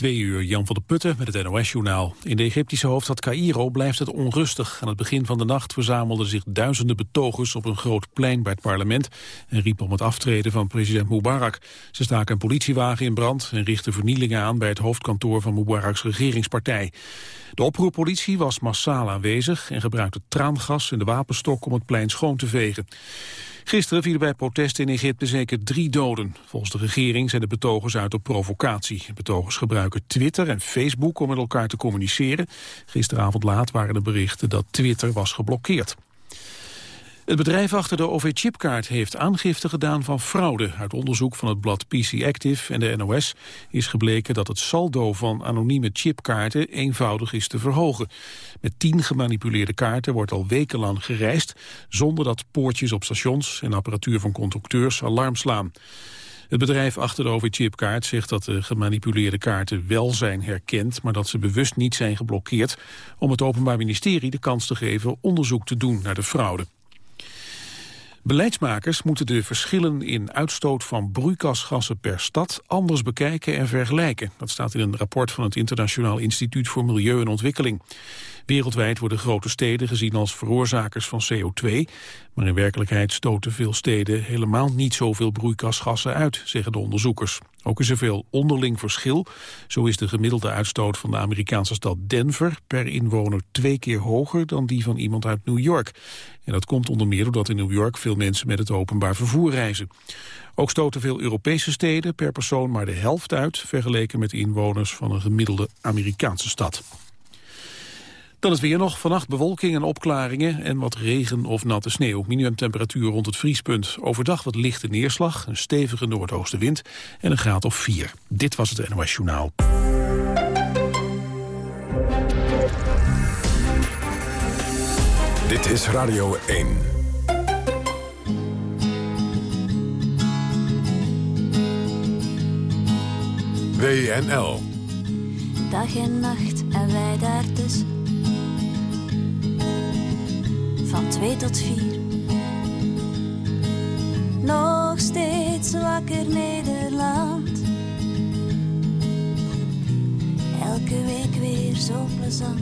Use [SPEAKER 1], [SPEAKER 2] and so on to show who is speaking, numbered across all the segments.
[SPEAKER 1] Twee uur Jan van der Putten met het NOS-journaal. In de Egyptische hoofdstad Cairo blijft het onrustig. Aan het begin van de nacht verzamelden zich duizenden betogers op een groot plein bij het parlement en riepen om het aftreden van president Mubarak. Ze staken een politiewagen in brand en richtten vernielingen aan bij het hoofdkantoor van Mubaraks regeringspartij. De oproerpolitie was massaal aanwezig en gebruikte traangas en de wapenstok om het plein schoon te vegen. Gisteren vielen bij protesten in Egypte zeker drie doden. Volgens de regering zijn de betogers uit op provocatie. betogers gebruiken Twitter en Facebook om met elkaar te communiceren. Gisteravond laat waren de berichten dat Twitter was geblokkeerd. Het bedrijf achter de OV-chipkaart heeft aangifte gedaan van fraude. Uit onderzoek van het blad PC Active en de NOS is gebleken dat het saldo van anonieme chipkaarten eenvoudig is te verhogen. Met tien gemanipuleerde kaarten wordt al wekenlang gereisd, zonder dat poortjes op stations en apparatuur van conducteurs alarm slaan. Het bedrijf achter de OV-chipkaart zegt dat de gemanipuleerde kaarten wel zijn herkend, maar dat ze bewust niet zijn geblokkeerd om het Openbaar Ministerie de kans te geven onderzoek te doen naar de fraude. Beleidsmakers moeten de verschillen in uitstoot van broeikasgassen per stad anders bekijken en vergelijken. Dat staat in een rapport van het Internationaal Instituut voor Milieu en Ontwikkeling. Wereldwijd worden grote steden gezien als veroorzakers van CO2, maar in werkelijkheid stoten veel steden helemaal niet zoveel broeikasgassen uit, zeggen de onderzoekers. Ook is er veel onderling verschil. Zo is de gemiddelde uitstoot van de Amerikaanse stad Denver per inwoner twee keer hoger dan die van iemand uit New York. En dat komt onder meer doordat in New York veel mensen met het openbaar vervoer reizen. Ook stoten veel Europese steden per persoon maar de helft uit... vergeleken met inwoners van een gemiddelde Amerikaanse stad. Dan is weer nog vannacht bewolking en opklaringen en wat regen of natte sneeuw. Minimumtemperatuur rond het vriespunt. Overdag wat lichte neerslag, een stevige noordoostenwind en een graad of 4. Dit was het NOS Journaal.
[SPEAKER 2] Dit is Radio 1. WNL.
[SPEAKER 3] Dag en nacht en wij daartussen. Van twee tot vier. Nog steeds wakker Nederland. Elke week weer zo plezant.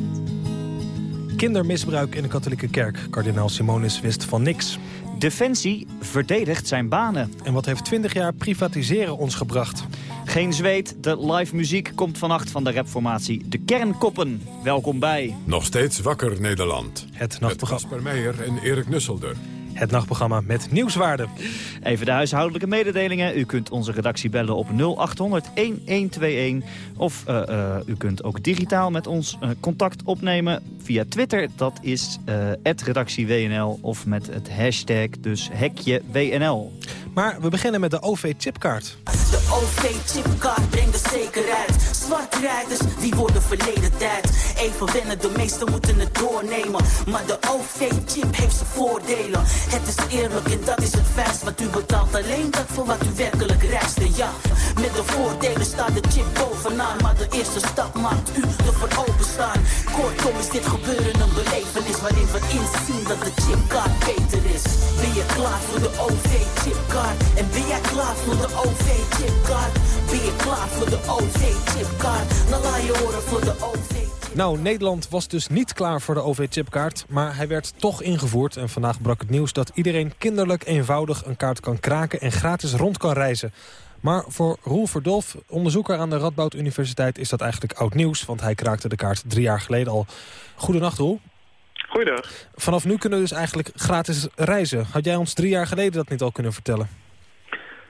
[SPEAKER 4] Kindermisbruik in de katholieke kerk. Kardinaal Simonis wist van niks.
[SPEAKER 5] Defensie verdedigt zijn banen.
[SPEAKER 4] En wat heeft 20 jaar privatiseren ons gebracht?
[SPEAKER 5] Geen zweet, de live muziek komt vannacht van de rapformatie De Kernkoppen. Welkom bij.
[SPEAKER 2] Nog steeds wakker Nederland.
[SPEAKER 4] Het nachtprogramma.
[SPEAKER 2] Met Meijer en Erik Nusselder.
[SPEAKER 4] Het nachtprogramma met nieuwswaarde.
[SPEAKER 5] Even de huishoudelijke mededelingen. U kunt onze redactie bellen op 0800-1121. Of uh, uh, u kunt ook digitaal met ons uh, contact opnemen via Twitter. Dat is redactieWNL of met het hashtag dus hekje WNL.
[SPEAKER 4] Maar we beginnen met de OV-chipkaart.
[SPEAKER 6] De OV-chipkaart brengt de zekerheid. Zwartrijders, die worden verleden tijd. Even wennen, de meesten moeten het doornemen. Maar de OV-chip heeft zijn voordelen. Het is eerlijk en dat is het feit. Want u betaalt alleen dat voor wat u werkelijk reist. En ja, met de voordelen staat de chip bovenaan. Maar de eerste stap maakt u ervoor openstaan. Kortom is dit gebeuren een belevenis. Waarin we inzien dat de chipkaart beter is. Ben je klaar voor de OV-chipkaart? En ben jij klaar voor de OV-chipkaart? Ben je klaar voor de OV-chipkaart? Dan laat je horen voor de OV
[SPEAKER 4] nou, Nederland was dus niet klaar voor de OV-chipkaart, maar hij werd toch ingevoerd. En vandaag brak het nieuws dat iedereen kinderlijk eenvoudig een kaart kan kraken en gratis rond kan reizen. Maar voor Roel Verdolf, onderzoeker aan de Radboud Universiteit, is dat eigenlijk oud nieuws. Want hij kraakte de kaart drie jaar geleden al. Goedenacht Roel.
[SPEAKER 7] Goedendag.
[SPEAKER 4] Vanaf nu kunnen we dus eigenlijk gratis reizen. Had jij ons drie jaar geleden dat niet al kunnen vertellen?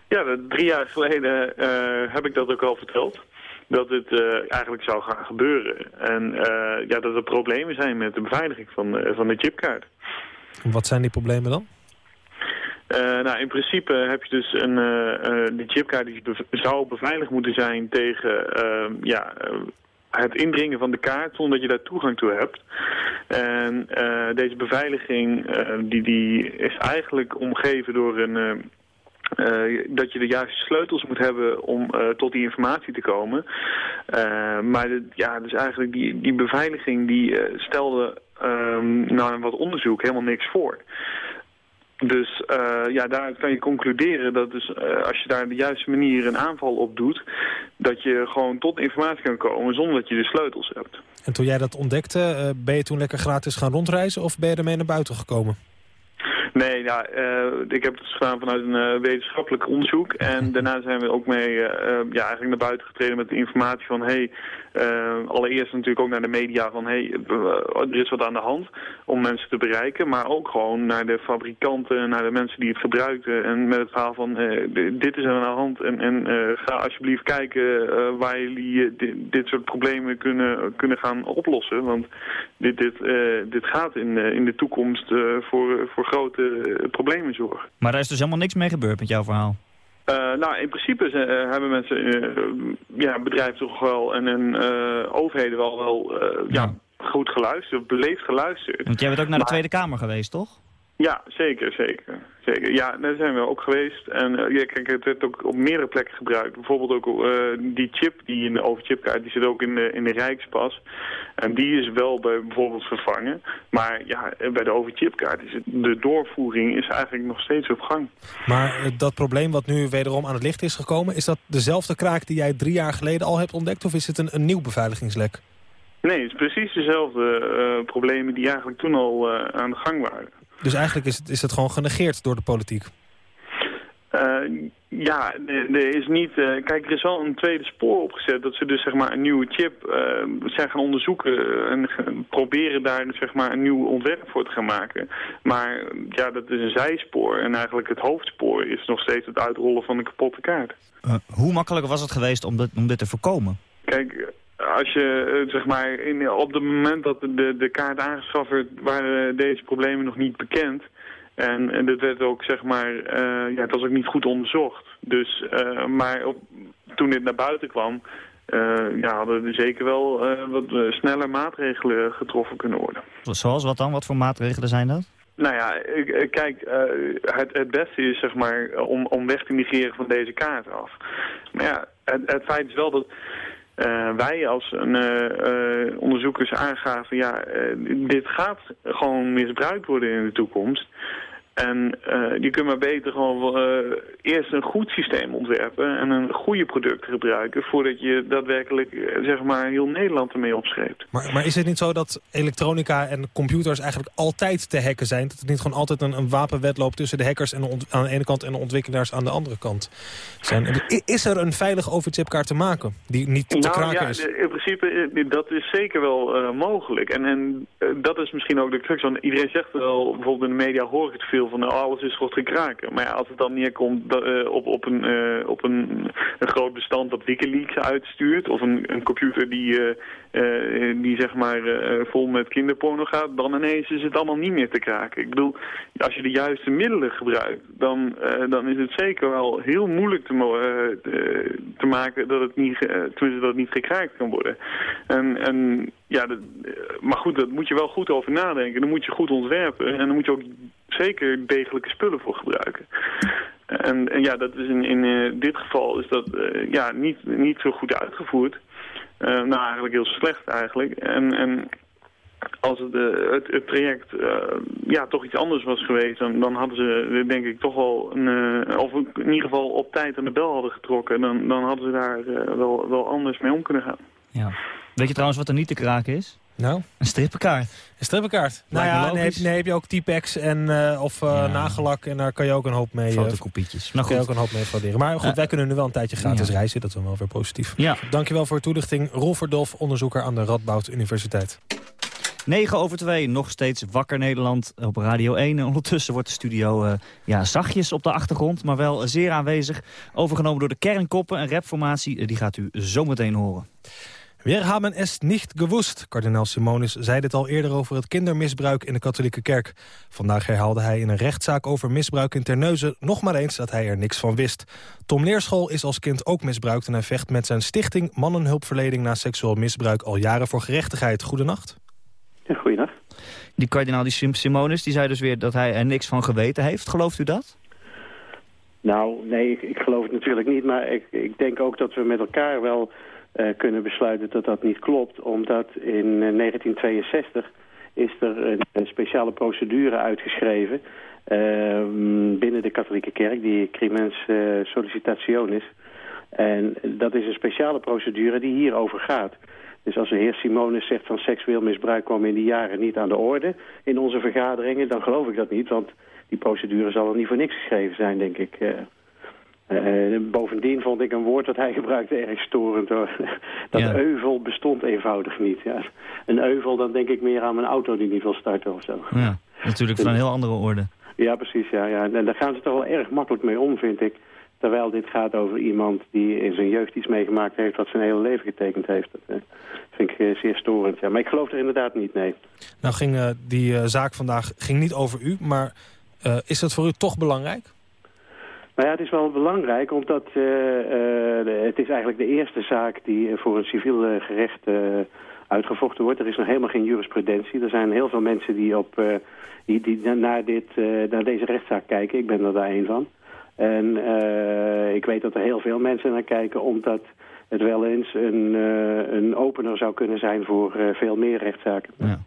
[SPEAKER 7] Ja, drie jaar geleden uh, heb ik dat ook al verteld dat het uh, eigenlijk zou gaan gebeuren. En uh, ja, dat er problemen zijn met de beveiliging van, uh, van de chipkaart.
[SPEAKER 4] Wat zijn die problemen dan?
[SPEAKER 7] nou, in principe heb je dus een, de chipkaart die zou beveiligd moeten zijn tegen ja, het indringen van de kaart zonder dat je daar toegang toe hebt. En deze beveiliging die, die is eigenlijk omgeven door een uh, dat je de juiste sleutels moet hebben om uh, tot die informatie te komen. Uh, maar ja, dus eigenlijk die, die beveiliging die stelde um, na wat onderzoek helemaal niks voor. Dus ja, daaruit kan je concluderen dat dus, als je daar de juiste manier een aanval op doet... dat je gewoon tot informatie kan komen zonder dat je de sleutels hebt.
[SPEAKER 4] En toen jij dat ontdekte, ben je toen lekker gratis gaan rondreizen... of ben je ermee naar buiten gekomen?
[SPEAKER 7] Nee, ja, uh, ik heb het gedaan vanuit een uh, wetenschappelijk onderzoek. En daarna zijn we ook mee uh, ja, eigenlijk naar buiten getreden met de informatie van... hey, allereerst natuurlijk ook naar de media van... hey, er is wat aan de hand om mensen te bereiken. Maar ook gewoon naar de fabrikanten, naar de mensen die het gebruikten. En met het verhaal van dit is er aan de hand. En, en ga alsjeblieft kijken waar jullie dit, dit, soort problemen kunnen, kunnen gaan oplossen. Want dit, dit, dit gaat in, in de toekomst voor, voor grote problemen zorgen.
[SPEAKER 5] Maar daar is dus helemaal niks mee gebeurd met jouw verhaal?
[SPEAKER 7] Uh, nou, in principe uh, hebben mensen, ja, bedrijven toch wel en, en overheden wel, wel ja. ja. goed geluisterd, beleefd geluisterd.
[SPEAKER 5] Want jij bent ook naar de Tweede Kamer geweest, toch?
[SPEAKER 7] Ja, zeker, zeker. zeker. Ja, daar zijn we ook geweest. En uh, ja, kijk, het werd ook op meerdere plekken gebruikt. Bijvoorbeeld ook uh, die chip die in de overchipkaart, die zit ook in de, in de Rijkspas. En die is wel bij bijvoorbeeld vervangen. Maar ja, bij de overchipkaart is het, de doorvoering is eigenlijk nog steeds op gang.
[SPEAKER 4] Maar uh, dat probleem wat nu wederom aan het licht is gekomen, is dat dezelfde kraak die jij drie jaar geleden al hebt ontdekt? Of is het een, een nieuw beveiligingslek?
[SPEAKER 7] Nee, het is precies dezelfde problemen die eigenlijk toen al aan de gang waren.
[SPEAKER 4] Dus eigenlijk is het, is het gewoon genegeerd door de politiek?
[SPEAKER 7] Uh, ja, er is niet... Uh, kijk, er is wel een tweede spoor opgezet. Dat ze dus zeg maar een nieuwe chip uh, zijn gaan onderzoeken. En proberen daar zeg maar een nieuw ontwerp voor te gaan maken. Maar ja, dat is een zijspoor. En eigenlijk het hoofdspoor is nog steeds het uitrollen van een kapotte kaart.
[SPEAKER 5] hoe makkelijk was het geweest om dit, om dit te voorkomen?
[SPEAKER 7] Kijk, als je, zeg maar, in, op het moment dat de, de kaart aangeschaft werd, waren deze problemen nog niet bekend. En, en dat werd ook, zeg maar, uh, ja, het was ook niet goed onderzocht. Dus, uh, maar op, toen dit naar buiten kwam, uh, ja, hadden er zeker wel wat sneller maatregelen getroffen kunnen worden.
[SPEAKER 5] Zoals wat dan? Wat voor maatregelen zijn dat?
[SPEAKER 7] Nou ja, kijk, het, het beste is, zeg maar, om, om weg te migreren van deze kaart af. Maar ja, het, het feit is wel dat uh, wij als uh, onderzoekers aangaven, ja, dit gaat gewoon misbruikt worden in de toekomst. En uh, je kunt maar beter gewoon uh, eerst een goed systeem ontwerpen en een goede product gebruiken voordat je daadwerkelijk uh, zeg maar heel Nederland ermee opschreef.
[SPEAKER 4] Maar, maar is het niet zo dat elektronica en computers eigenlijk altijd te hacken zijn? Dat het niet gewoon altijd een, een wapenwedloop tussen de hackers en de aan de ene kant en de ontwikkelaars aan de andere kant zijn? Is er een veilige overchipkaart te maken die niet te
[SPEAKER 7] nou,
[SPEAKER 4] kraken
[SPEAKER 7] ja,
[SPEAKER 4] is?
[SPEAKER 7] In principe, dat is zeker wel mogelijk. En, en dat is misschien ook de crux. Want iedereen zegt wel, bijvoorbeeld in de media hoor ik het veel van nou, alles is goed gekraken. Maar ja, als het dan neerkomt uh, op, op, een, uh, op een, een groot bestand dat Wikileaks uitstuurt... of een, een computer die, uh, die zeg maar vol met kinderporno gaat... dan ineens is het allemaal niet meer te kraken. Ik bedoel, als je de juiste middelen gebruikt... dan, dan is het zeker wel heel moeilijk te, te maken dat het, niet, tenminste dat het niet gekraakt kan worden. En, en ja, dat, maar goed, daar moet je wel goed over nadenken. Dan moet je goed ontwerpen. En dan moet je ook zeker degelijke spullen voor gebruiken. En, en ja, dat is in, in uh, dit geval is dat uh, ja, niet, niet zo goed uitgevoerd. Nou, eigenlijk heel slecht eigenlijk. En, en als het, het, het, traject ja, toch iets anders was geweest, dan, dan hadden ze denk ik toch wel, een, of in ieder geval op tijd aan de bel hadden getrokken. Dan, dan hadden ze daar wel, wel anders mee om kunnen gaan.
[SPEAKER 5] Ja. Weet je trouwens wat er niet te kraken is?
[SPEAKER 4] Nou?
[SPEAKER 5] Een strippenkaart.
[SPEAKER 4] Een strippenkaart. Nou ja, nee, nee, heb je ook T-Pex en, uh, of uh, ja. nagellak en daar kan je ook een hoop mee...
[SPEAKER 5] Fotokopietjes.
[SPEAKER 4] Nou, kan je ook een hoop mee frauderen. Maar goed, uh, wij kunnen nu wel een tijdje gratis ja. reizen. Dat is wel weer positief.
[SPEAKER 5] Ja.
[SPEAKER 4] Dankjewel voor de toelichting. Rolf Verdolf, onderzoeker aan de Radboud Universiteit.
[SPEAKER 5] 9 over 2, nog steeds wakker Nederland op Radio 1. En ondertussen wordt de studio uh, ja, zachtjes op de achtergrond, maar wel zeer aanwezig. Overgenomen door de Kernkoppen, een rapformatie. Die gaat u zo meteen horen.
[SPEAKER 4] Wir haben es nicht gewusst. Kardinaal Simonis zei dit al eerder over het kindermisbruik in de katholieke kerk. Vandaag herhaalde hij in een rechtszaak over misbruik in Terneuzen nog maar eens dat hij er niks van wist. Tom Leerschool is als kind ook misbruikt en hij vecht met zijn stichting Mannenhulpverlening na seksueel misbruik al jaren voor gerechtigheid. Goedenacht.
[SPEAKER 8] Ja, goedenacht.
[SPEAKER 5] Die kardinaal die Simonis die zei dus weer dat hij er niks van geweten heeft. Gelooft u dat?
[SPEAKER 8] Nou, nee, ik, ik geloof het natuurlijk niet. Maar ik, ik denk ook dat we met elkaar wel kunnen besluiten dat dat niet klopt. Omdat in 1962 is er een, speciale procedure uitgeschreven... binnen de katholieke kerk, die Crimens Sollicitationis. En dat is een speciale procedure die hierover gaat. Dus als de heer Simonis zegt van seksueel misbruik kwam in die jaren niet aan de orde in onze vergaderingen, dan geloof ik dat niet, want die procedure zal er niet voor niks geschreven zijn, denk ik. Uh, uh, bovendien vond ik een woord dat hij gebruikte erg storend. Hoor. Dat ja. euvel bestond eenvoudig niet. Ja. Een euvel, dan denk ik meer aan mijn auto die niet wil starten of zo.
[SPEAKER 5] Ja, natuurlijk van een heel andere orde.
[SPEAKER 8] Ja, precies. Ja, ja. En daar gaan ze toch wel erg makkelijk mee om, vind ik. Terwijl dit gaat over iemand die in zijn jeugd iets meegemaakt heeft... wat zijn hele leven getekend heeft. Dat uh, vind ik uh, zeer storend. Ja. Maar ik geloof er inderdaad niet, nee.
[SPEAKER 4] Nou ging uh, die zaak vandaag ging niet over u, maar is dat voor u toch belangrijk?
[SPEAKER 8] Nou ja, het is wel belangrijk, omdat het is eigenlijk de eerste zaak... die voor een civiel gerecht uitgevochten wordt. Er is nog helemaal geen jurisprudentie. Er zijn heel veel mensen die, op, die, die naar, dit, naar deze rechtszaak kijken. Ik ben er daar een van. En ik weet dat er heel veel mensen naar kijken... omdat het wel eens een, een opener zou kunnen zijn voor veel meer rechtszaken.
[SPEAKER 5] Ja.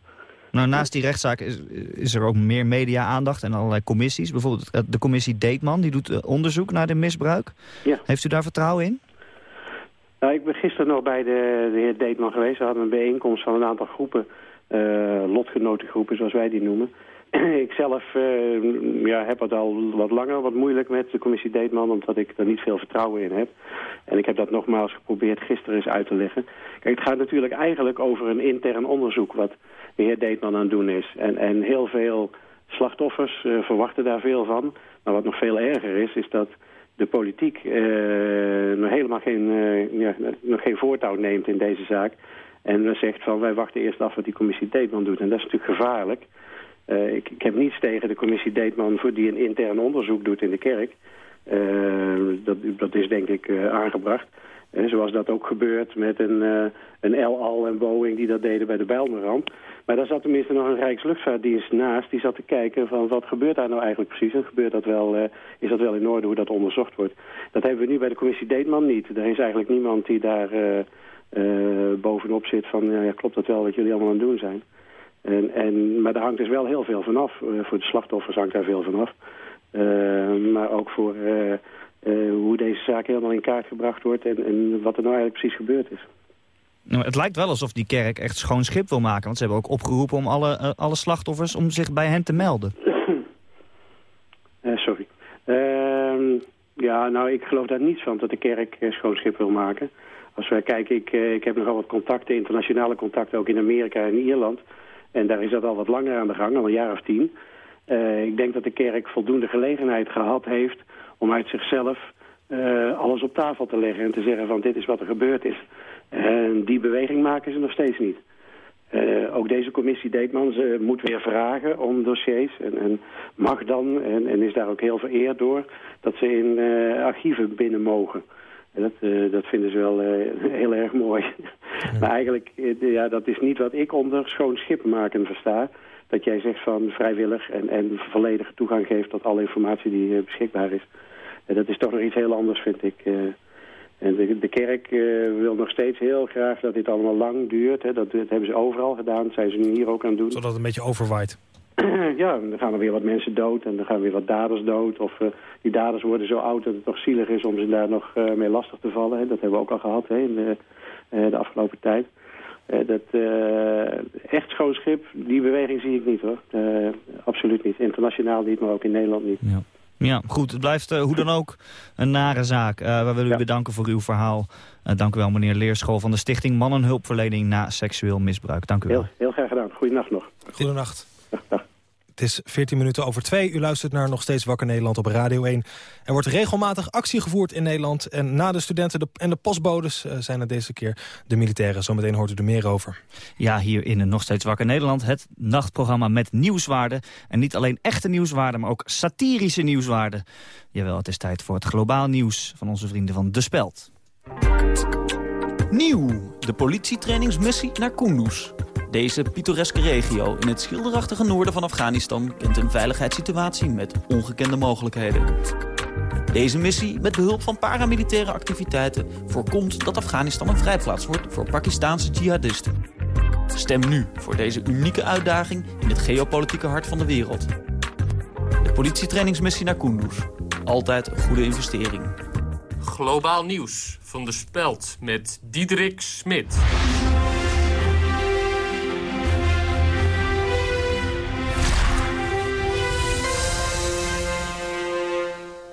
[SPEAKER 5] Nou, naast die rechtszaak is, is er ook meer media-aandacht en allerlei commissies. Bijvoorbeeld de commissie Deetman, die doet onderzoek naar de misbruik.
[SPEAKER 8] Ja.
[SPEAKER 5] Heeft u daar vertrouwen in?
[SPEAKER 8] Nou, ik ben gisteren nog bij de, de heer Deetman geweest. We hadden een bijeenkomst van een aantal groepen, lotgenotengroepen zoals wij die noemen... ik zelf uh, ja, heb het al wat langer wat moeilijk met de commissie Deetman... omdat ik er niet veel vertrouwen in heb. En ik heb dat nogmaals geprobeerd gisteren eens uit te leggen. Kijk, het gaat natuurlijk eigenlijk over een intern onderzoek... wat de heer Deetman aan het doen is. En, en heel veel slachtoffers uh, verwachten daar veel van. Maar wat nog veel erger is, is dat de politiek uh, nog helemaal geen, ja, nog geen voortouw neemt in deze zaak... En dan zegt van wij wachten eerst af wat die commissie Deetman doet. En dat is natuurlijk gevaarlijk. Ik, ik, heb niets tegen de commissie Deetman voor die een intern onderzoek doet in de kerk. Dat, dat is denk ik uh, aangebracht. zoals dat ook gebeurt met een, een El Al en Boeing die dat deden bij de Bijlmerramp. Maar daar zat tenminste nog een Rijksluchtvaartdienst naast. Die zat te kijken van wat gebeurt daar nou eigenlijk precies. En gebeurt dat wel, is dat wel in orde hoe dat onderzocht wordt. Dat hebben we nu bij de commissie Deetman niet. Er is eigenlijk niemand die daar bovenop zit van ja, klopt dat wel wat jullie allemaal aan het doen zijn. En, en, maar daar hangt dus wel heel veel vanaf. Uh, voor de slachtoffers hangt daar veel vanaf. Uh, maar ook voor uh, hoe deze zaak helemaal in kaart gebracht wordt... En, en, wat er nou eigenlijk precies gebeurd is.
[SPEAKER 5] Nou, het lijkt wel alsof die kerk echt schoon schip wil maken. Want ze hebben ook opgeroepen om alle, alle slachtoffers om zich bij hen te melden.
[SPEAKER 8] sorry. Ehm, ja, nou, ik geloof daar niets van dat de kerk schoon schip wil maken. Als wij kijken, ik, ik heb nogal wat contacten, internationale contacten... ook in Amerika en Ierland... En daar is dat al wat langer aan de gang, al een jaar of tien. Uh, ik denk dat de kerk voldoende gelegenheid gehad heeft om uit zichzelf uh, alles op tafel te leggen en te zeggen van dit is wat er gebeurd is. En die beweging maken ze nog steeds niet. Uh, ook deze commissie Deetman, ze moet weer vragen om dossiers en, en mag dan, en, en, is daar ook heel vereerd door, dat ze in archieven binnen mogen. En dat, uh, dat vinden ze wel heel erg mooi. Ja. maar eigenlijk, ja, dat is niet wat ik onder schoon schip maken versta. Dat jij zegt van vrijwillig en, en volledige toegang geeft tot alle informatie die beschikbaar is. Dat is toch nog iets heel anders, vind ik. en de, de kerk wil nog steeds heel graag dat dit allemaal lang duurt. Hè. Dat, dat hebben ze overal gedaan, dat zijn ze nu hier ook aan het doen.
[SPEAKER 4] Zodat het een beetje overwaait.
[SPEAKER 8] ja, dan gaan er weer wat mensen dood en dan gaan weer wat daders dood. Of uh, die daders worden zo oud dat het toch zielig is om ze daar nog mee lastig te vallen. Hè. Dat hebben we ook al gehad hè, in de, de afgelopen tijd. dat echt schoon schip, die beweging zie ik niet hoor. absoluut niet. Internationaal niet, maar ook in Nederland niet.
[SPEAKER 5] Ja. Ja, goed. Het blijft hoe dan ook een nare zaak. we willen u bedanken voor uw verhaal. dank u wel, meneer Leerschool van de Stichting Mannenhulpverlening na seksueel misbruik. Dank u wel.
[SPEAKER 8] Heel, heel graag gedaan. Goedenacht nog.
[SPEAKER 4] Goedenacht. Het is 14 minuten over 2. U luistert naar Nog Steeds Wakker Nederland op Radio 1. Er wordt regelmatig actie gevoerd in Nederland. En na de studenten de, en de postbodes uh, zijn er deze keer de militairen. Zometeen hoort u er meer over.
[SPEAKER 5] Ja, hier in Nog Steeds Wakker Nederland. Het nachtprogramma met nieuwswaarden. En niet alleen echte nieuwswaarden, maar ook satirische nieuwswaarden. Jawel, het is tijd voor het globaal nieuws van onze vrienden van De Speld.
[SPEAKER 9] Nieuw, de politietrainingsmissie naar Kunduz. Deze pittoreske regio in het schilderachtige noorden van Afghanistan... kent een veiligheidssituatie met ongekende mogelijkheden. Deze missie, met behulp van paramilitaire activiteiten... voorkomt dat Afghanistan een vrijplaats wordt voor Pakistaanse jihadisten. Stem nu voor deze unieke uitdaging in het geopolitieke hart van de wereld. De politietrainingsmissie naar Kunduz. Altijd een goede investering.
[SPEAKER 10] Globaal nieuws van de Speld met Diederik Smit.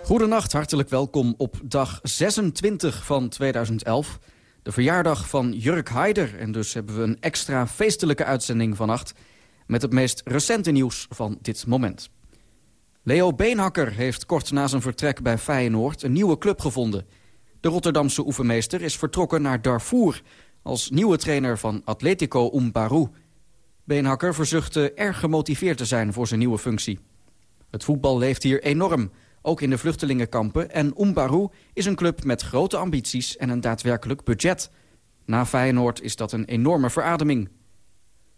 [SPEAKER 11] Goedenacht, hartelijk welkom op dag 26 van 2011. De verjaardag van Jurk Haider. En dus hebben we een extra feestelijke uitzending vannacht... met het meest recente nieuws van dit moment. Leo Beenhakker heeft kort na zijn vertrek bij Feyenoord een nieuwe club gevonden. De Rotterdamse oefenmeester is vertrokken naar Darfur... als nieuwe trainer van Atletico Umbaru. Beenhakker verzuchtte erg gemotiveerd te zijn voor zijn nieuwe functie. Het voetbal leeft hier enorm ook in de vluchtelingenkampen. En Umbaru is een club met grote ambities en een daadwerkelijk budget. Na Feyenoord is dat een enorme verademing.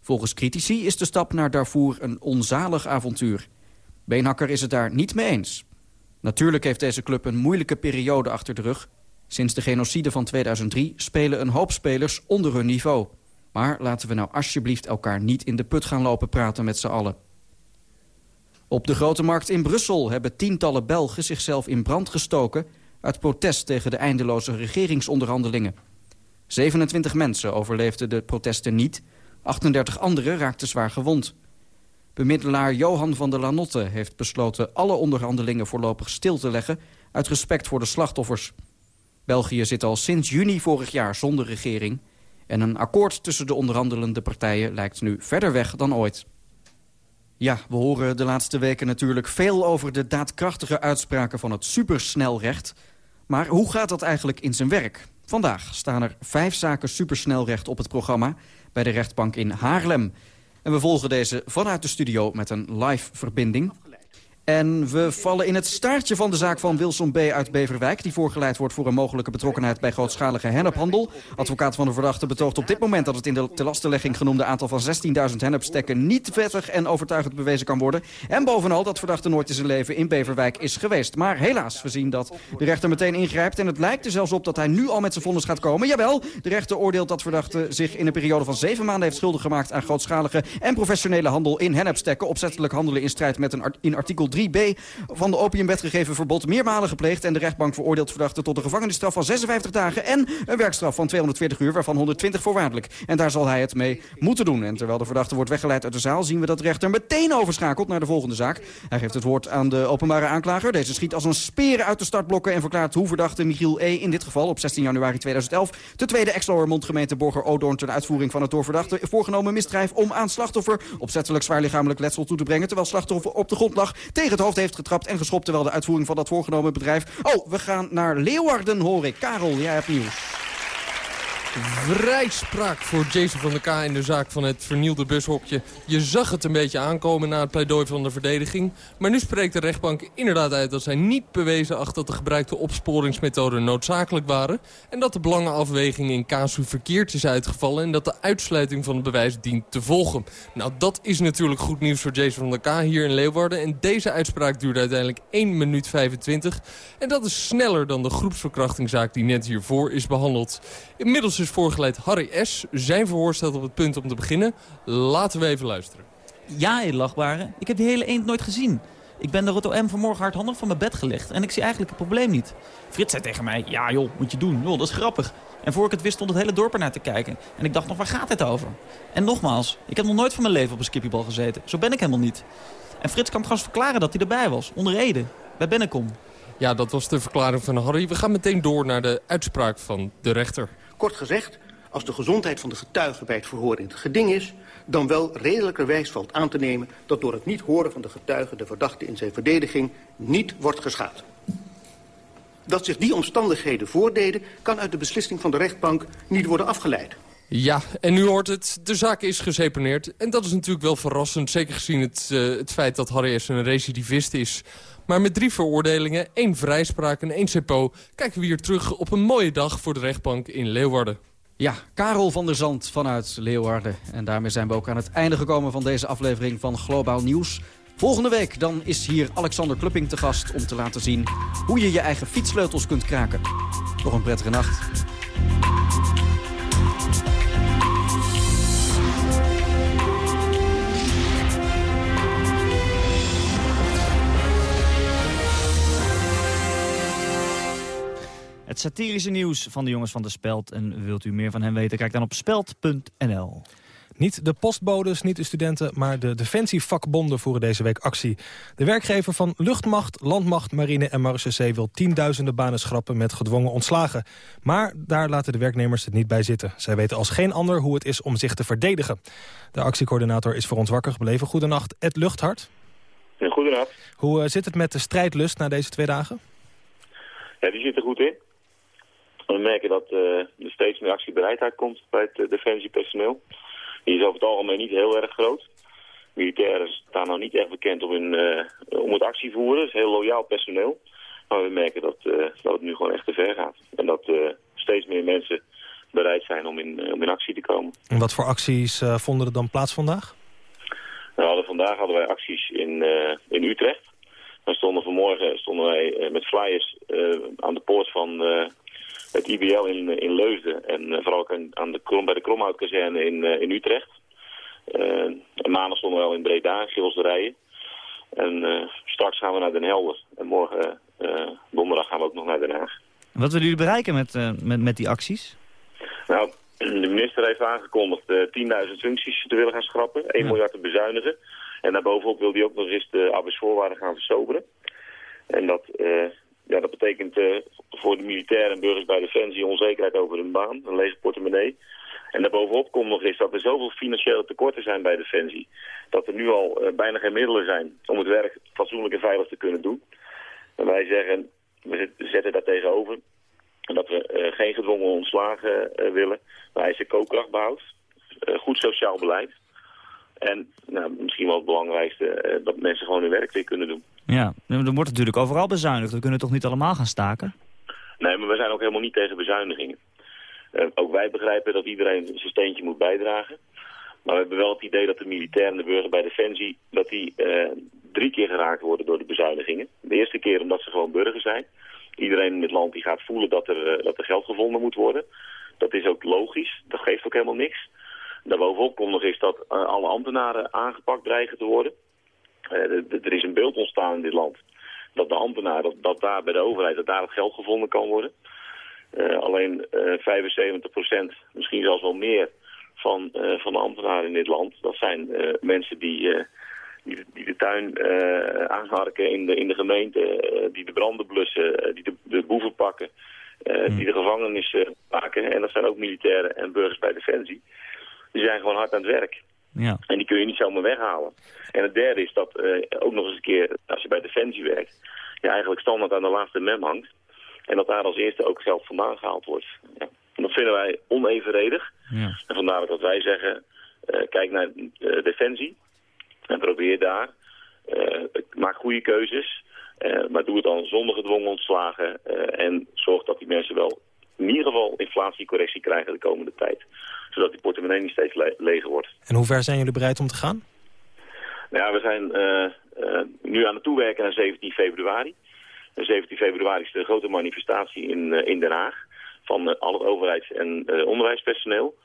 [SPEAKER 11] Volgens critici is de stap naar Darfur een onzalig avontuur. Beenhakker is het daar niet mee eens. Natuurlijk heeft deze club een moeilijke periode achter de rug. Sinds de genocide van 2003 spelen een hoop spelers onder hun niveau. Maar laten we nou alsjeblieft elkaar niet in de put gaan lopen praten met z'n allen. Op de Grote Markt in Brussel hebben tientallen Belgen zichzelf in brand gestoken... uit protest tegen de eindeloze regeringsonderhandelingen. 27 mensen overleefden de protesten niet, 38 anderen raakten zwaar gewond. Bemiddelaar Johan van der Lanotte heeft besloten alle onderhandelingen voorlopig stil te leggen... uit respect voor de slachtoffers. België zit al sinds juni vorig jaar zonder regering... en een akkoord tussen de onderhandelende partijen lijkt nu verder weg dan ooit. Ja, we horen de laatste weken natuurlijk veel over de daadkrachtige uitspraken van het supersnelrecht. Maar hoe gaat dat eigenlijk in zijn werk? Vandaag staan er vijf zaken supersnelrecht op het programma bij de rechtbank in Haarlem. En we volgen deze vanuit de studio met een live verbinding. En we vallen in het staartje van de zaak van Wilson B. uit Beverwijk... die voorgeleid wordt voor een mogelijke betrokkenheid bij grootschalige hennephandel. Advocaat van de verdachte betoogt op dit moment dat het in de telastenlegging genoemde aantal van 16.000 hennepstekken niet vettig en overtuigend bewezen kan worden. En bovenal dat verdachte nooit in zijn leven in Beverwijk is geweest. Maar helaas, we zien dat de rechter meteen ingrijpt en het lijkt er zelfs op dat hij nu al met zijn vonnis gaat komen. Jawel, de rechter oordeelt dat verdachte zich in een periode van zeven maanden heeft schuldig gemaakt aan grootschalige en professionele handel in hennepstekken. Opzettelijk handelen in strijd met een in artikel 3b van de opiumwet gegeven verbod meermalen gepleegd... en de rechtbank veroordeelt verdachte tot een gevangenisstraf van 56 dagen... en een werkstraf van 240 uur, waarvan 120 voorwaardelijk. En daar zal hij het mee moeten doen. En terwijl de verdachte wordt weggeleid uit de zaal... zien we dat de rechter meteen overschakelt naar de volgende zaak. Hij geeft het woord aan de openbare aanklager. Deze schiet als een speer uit de startblokken... en verklaart hoe verdachte Michiel E. in dit geval op 16 januari 2011... de tweede ex-Lowermond gemeente Borger Odoorn... ten uitvoering van het door verdachte voorgenomen misdrijf... om aan slachtoffer opzettelijk zwaar lichamelijk letsel toe te brengen... terwijl slachtoffer op de grond lag, tegen het hoofd heeft getrapt en geschopt... terwijl de uitvoering van dat voorgenomen bedrijf... Oh, we gaan naar Leeuwarden, hoor ik. Karel, jij hebt nieuws.
[SPEAKER 12] Vrijspraak voor Jason van der K in de zaak van het vernielde bushokje. Je zag het een beetje aankomen na het pleidooi van de verdediging. Maar nu spreekt de rechtbank inderdaad uit dat zij niet bewezen acht dat de gebruikte opsporingsmethoden noodzakelijk waren. En dat de belangenafweging in casu verkeerd is uitgevallen. En dat de uitsluiting van het bewijs dient te volgen. Nou, dat is natuurlijk goed nieuws voor Jason van der K hier in Leeuwarden. En deze uitspraak duurde uiteindelijk 1 minuut 25. En dat is sneller dan de groepsverkrachtingszaak die net hiervoor is behandeld. Inmiddels is voorgeleid Harry S. Zijn verhoor staat op het punt om te beginnen. Laten we even luisteren.
[SPEAKER 9] Ja, edelachtbare. Ik heb die hele eend nooit gezien. Ik ben de Roto M vanmorgen hardhandig van mijn bed gelegd. En ik zie eigenlijk het probleem niet. Frits zei tegen mij, ja joh, moet je doen. Joh, dat is grappig. En voor ik het wist stond het hele dorp ernaar te kijken. En ik dacht nog, waar gaat het over? En nogmaals, ik heb nog nooit van mijn leven op een skippiebal gezeten. Zo ben ik helemaal niet. En Frits kan trouwens verklaren dat hij erbij was. Onder Ede. Bij Bennekom.
[SPEAKER 12] Ja, dat was de verklaring van Harry. We gaan meteen door naar de uitspraak van de rechter.
[SPEAKER 13] Kort gezegd, als de gezondheid van de getuige bij het verhoor in het geding is... dan wel redelijkerwijs valt aan te nemen... dat door het niet horen van de getuige de verdachte in zijn verdediging niet wordt geschaad. Dat zich die omstandigheden voordeden... kan uit de beslissing van de rechtbank niet worden afgeleid.
[SPEAKER 12] Ja, en nu hoort het, de zaak is geseponeerd. En dat is natuurlijk wel verrassend, zeker gezien het, uh, het feit dat Harry S. een recidivist is. Maar met drie veroordelingen, één vrijspraak en één cepo... kijken we hier terug op een mooie dag voor de rechtbank in Leeuwarden.
[SPEAKER 11] Ja, Karel van der Zand vanuit Leeuwarden. En daarmee zijn we ook aan het einde gekomen van deze aflevering van Globaal Nieuws. Volgende week dan is hier Alexander Klupping te gast om te laten zien hoe je je eigen fietssleutels kunt kraken. Nog een prettige nacht.
[SPEAKER 5] Het satirische nieuws van de jongens van de Speld. En wilt u meer van hen weten, kijk dan op speld.nl.
[SPEAKER 4] Niet de postbodes, niet de studenten, maar de defensievakbonden voeren deze week actie. De werkgever van luchtmacht, landmacht, marine en marechaussee wil tienduizenden banen schrappen met gedwongen ontslagen. Maar daar laten de werknemers het niet bij zitten. Zij weten als geen ander hoe het is om zich te verdedigen. De actiecoördinator is voor ons wakker gebleven. Goedenacht, Ed Luchthart.
[SPEAKER 14] Ja, goedenacht.
[SPEAKER 4] Hoe eh, zit het met de strijdlust na deze twee dagen?
[SPEAKER 14] Ja, die zit er goed in. We merken dat uh, er steeds meer actiebereidheid komt bij het uh, defensiepersoneel. Die is over het algemeen niet heel erg groot. Militairen staan nog niet echt bekend om, hun, uh, om het actie voeren. Het is heel loyaal personeel. Maar we merken dat, dat het nu gewoon echt te ver gaat. En dat steeds meer mensen bereid zijn om in, om in actie te komen.
[SPEAKER 4] En wat voor acties vonden er dan plaats vandaag?
[SPEAKER 14] Nou, hadden, vandaag hadden wij acties in, in Utrecht. Dan stonden vanmorgen stonden wij met flyers aan de poort van het IBL in, in Leusden en uh, vooral ook aan de, bij de Kromhoutkazerne in, uh, in Utrecht. Uh, en maandag stonden we al in Breda, Gilserijen. En straks gaan we naar Den Helder. En morgen, donderdag, gaan we ook nog naar Den Haag.
[SPEAKER 5] Wat willen jullie bereiken met, met, met die acties?
[SPEAKER 14] Nou, de minister heeft aangekondigd 10.000 functies te willen gaan schrappen. 1 ja. miljard te bezuinigen. En daarbovenop wil hij ook nog eens de arbeidsvoorwaarden gaan versoberen. En dat ja, dat betekent uh, voor de militairen en burgers bij Defensie onzekerheid over hun baan, een lege portemonnee. En daarbovenop komt nog eens dat er zoveel financiële tekorten zijn bij Defensie. Dat er nu al uh, bijna geen middelen zijn om het werk fatsoenlijk en veilig te kunnen doen. En wij zeggen, we zetten daar tegenover dat we uh, geen gedwongen ontslagen willen. Maar eisen koopkrachtbehoud, goed sociaal beleid. En nou, misschien wel het belangrijkste, dat mensen gewoon hun werk weer kunnen doen.
[SPEAKER 5] Ja, er wordt natuurlijk overal bezuinigd. We kunnen toch niet allemaal gaan staken?
[SPEAKER 14] Nee, maar we zijn ook helemaal niet tegen bezuinigingen. Uh, ook wij begrijpen dat iedereen zijn steentje moet bijdragen. Maar we hebben wel het idee dat de militair en de burger bij Defensie... dat die uh, drie keer geraakt worden door de bezuinigingen. De eerste keer omdat ze gewoon burger zijn. Iedereen in het land die gaat voelen dat er, uh, dat er geld gevonden moet worden. Dat is ook logisch. Dat geeft ook helemaal niks. Daarbovenop komt nog eens dat alle ambtenaren aangepakt dreigen te worden. Uh, er is een beeld ontstaan in dit land dat de ambtenaar, dat, dat, daar bij de overheid, dat daar het geld gevonden kan worden. Uh, alleen uh, 75% misschien zelfs wel meer van, uh, van de ambtenaren in dit land, dat zijn mensen die, die, de, die de tuin aanharken in de, in de gemeente, die de branden blussen, die de, de boeven pakken, mm. die de gevangenis maken. En dat zijn ook militairen en burgers bij Defensie. Die zijn gewoon hard aan het werk.
[SPEAKER 5] Ja.
[SPEAKER 14] En die kun je niet zomaar weghalen. En het derde is dat uh, ook nog eens een keer, als je bij Defensie werkt, je eigenlijk standaard aan de laatste mem hangt. En dat daar als eerste ook geld vandaan gehaald wordt. Ja. En dat vinden wij onevenredig.
[SPEAKER 5] Ja.
[SPEAKER 14] En vandaar dat wij zeggen, uh, kijk naar uh, Defensie en probeer daar. maak goede keuzes, maar doe het dan zonder gedwongen ontslagen. en zorg dat die mensen wel in ieder geval inflatiecorrectie krijgen de komende tijd zodat die portemonnee niet steeds le leger wordt.
[SPEAKER 4] En hoe ver zijn jullie bereid om te gaan?
[SPEAKER 14] Nou ja, we zijn uh, uh, nu aan het toewerken naar 17 februari. En 17 februari is de grote manifestatie in, uh, in Den Haag van al het overheids- en onderwijspersoneel.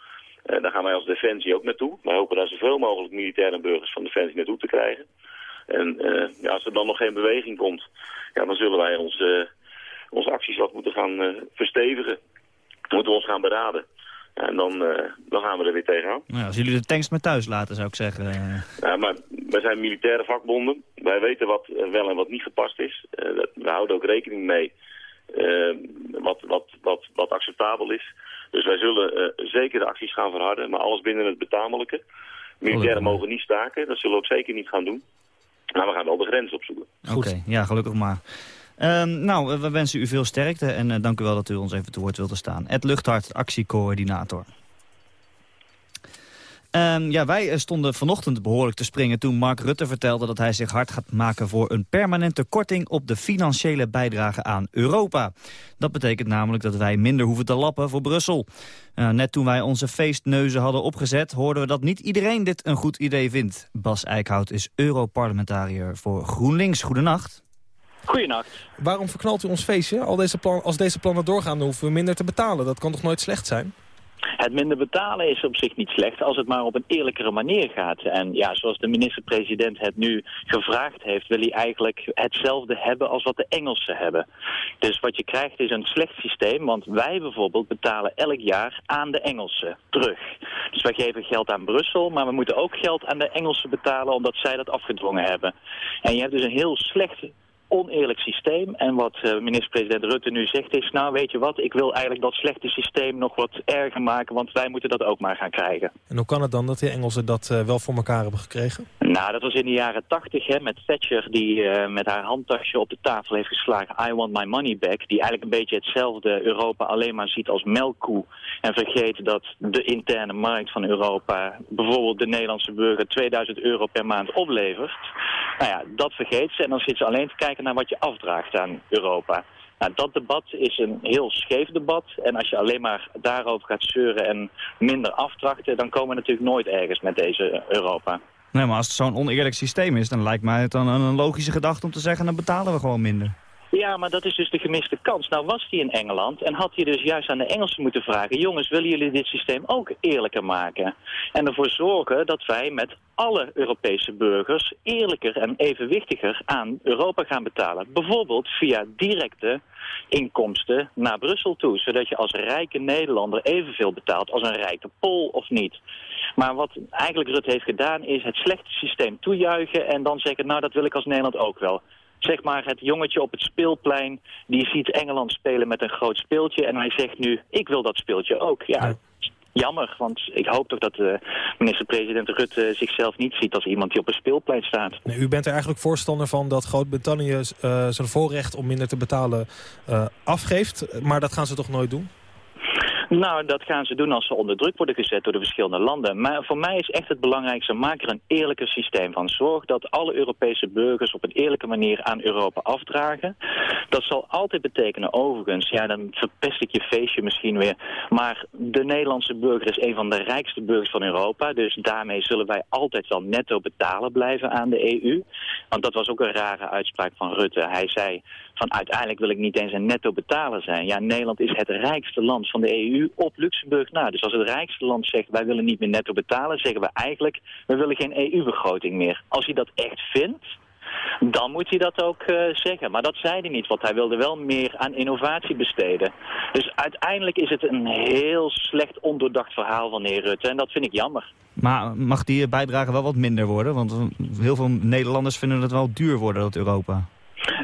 [SPEAKER 14] daar gaan wij als Defensie ook naartoe. Wij hopen daar zoveel mogelijk militairen en burgers van Defensie naartoe te krijgen. En ja, als er dan nog geen beweging komt, ja, dan zullen wij onze, onze acties wat moeten gaan verstevigen. Moeten we ons gaan beraden. En dan, uh, dan gaan we er weer tegenaan.
[SPEAKER 5] Nou, als jullie de tanks maar thuis laten, zou ik zeggen.
[SPEAKER 14] Ja, maar wij zijn militaire vakbonden. Wij weten wat wel en wat niet gepast is. Uh, we houden ook rekening mee uh, wat, wat, wat, wat acceptabel is. Dus wij zullen zeker de acties gaan verharden, maar alles binnen het betamelijke. Militairen mogen niet staken, dat zullen we ook zeker niet gaan doen. Maar we gaan wel de grens opzoeken.
[SPEAKER 5] Oké, okay, ja, gelukkig maar. Uh, nou, we wensen u veel sterkte en uh, dank u wel dat u ons even te woord wilt staan. Ed Luchthart, actiecoördinator. Ehm, ja, wij eh, stonden vanochtend behoorlijk te springen toen Mark Rutte vertelde dat hij zich hard gaat maken voor een permanente korting op de financiële bijdrage aan Europa. Dat betekent namelijk dat wij minder hoeven te lappen voor Brussel. Uh, net toen wij onze feestneuzen hadden opgezet hoorden we dat niet iedereen dit een goed idee vindt. Bas Eickhout is Europarlementariër voor GroenLinks. Goedenacht.
[SPEAKER 15] Goedenacht.
[SPEAKER 4] Waarom verknalt u ons feestje? Al deze plan, als deze plannen doorgaan, dan hoeven we minder te betalen. Dat kan toch nooit slecht zijn?
[SPEAKER 15] Het minder betalen is op zich niet slecht als het maar op een eerlijkere manier gaat. En ja, zoals de minister-president het nu gevraagd heeft, wil hij eigenlijk hetzelfde hebben als wat de Engelsen hebben. Dus wat je krijgt is een slecht systeem, want wij bijvoorbeeld betalen elk jaar aan de Engelsen terug. Dus wij geven geld aan Brussel, maar we moeten ook geld aan de Engelsen betalen omdat zij dat afgedwongen hebben. En je hebt dus een heel slecht oneerlijk systeem. En wat uh, minister-president Rutte nu zegt is... nou, weet je wat, ik wil eigenlijk dat slechte systeem nog wat erger maken... want wij moeten dat ook maar gaan krijgen.
[SPEAKER 4] En hoe kan het dan dat de Engelsen dat uh, wel voor elkaar hebben gekregen?
[SPEAKER 15] Nou, dat was in de jaren tachtig, met Thatcher... die uh, met haar handtasje op de tafel heeft geslagen... I want my money back. Die eigenlijk een beetje hetzelfde Europa alleen maar ziet als melkkoe. En vergeet dat de interne markt van Europa... bijvoorbeeld de Nederlandse burger 2000 euro per maand oplevert. Nou ja, dat vergeet ze. En dan zit ze alleen te kijken naar wat je afdraagt aan Europa. Nou, dat debat is een heel scheef debat. En als je alleen maar daarover gaat zeuren en minder afdrachten... dan komen we natuurlijk nooit ergens met deze Europa.
[SPEAKER 5] Nee, maar als het zo'n oneerlijk systeem is... dan lijkt mij het dan een logische gedachte om te zeggen... dan betalen we gewoon minder.
[SPEAKER 15] Ja, maar dat is dus de gemiste kans. Nou was hij in Engeland en had hij dus juist aan de Engelsen moeten vragen... jongens, willen jullie dit systeem ook eerlijker maken? En ervoor zorgen dat wij met alle Europese burgers eerlijker en evenwichtiger aan Europa gaan betalen. Bijvoorbeeld via directe inkomsten naar Brussel toe. Zodat je als rijke Nederlander evenveel betaalt als een rijke Pool of niet. Maar wat eigenlijk Rutte heeft gedaan is het slechte systeem toejuichen... en dan zeggen, nou dat wil ik als Nederland ook wel zeg maar het jongetje op het speelplein... die ziet Engeland spelen met een groot speeltje... en hij zegt nu, ik wil dat speeltje ook. Ja, jammer, want ik hoop toch dat uh, minister-president Rutte zichzelf niet ziet... als iemand die op een speelplein staat.
[SPEAKER 4] Nee, u bent er eigenlijk voorstander van dat Groot-Brittannië uh, zijn voorrecht... om minder te betalen uh, afgeeft, maar dat gaan ze toch nooit doen?
[SPEAKER 15] Nou, dat gaan ze doen als ze onder druk worden gezet door de verschillende landen. Maar voor mij is echt het belangrijkste, maak er een eerlijker systeem van. Zorg dat alle Europese burgers op een eerlijke manier aan Europa afdragen. Dat zal altijd betekenen, overigens, ja, dan verpest ik je feestje misschien weer. Maar de Nederlandse burger is een van de rijkste burgers van Europa. Dus daarmee zullen wij altijd wel netto betalen blijven aan de EU. Want dat was ook een rare uitspraak van Rutte. Hij zei van uiteindelijk wil ik niet eens een netto betaler zijn. Ja, Nederland is het rijkste land van de EU op Luxemburg na. Dus als het rijkste land zegt wij willen niet meer netto betalen, zeggen we eigenlijk we willen geen EU-begroting meer. Als hij dat echt vindt, dan moet hij dat ook uh, zeggen. Maar dat zei hij niet, want hij wilde wel meer aan innovatie besteden. Dus uiteindelijk is het een heel slecht ondoordacht verhaal van de heer Rutte. En dat vind ik jammer.
[SPEAKER 5] Maar mag die bijdrage wel wat minder worden? Want heel veel Nederlanders vinden het wel duur worden, dat Europa.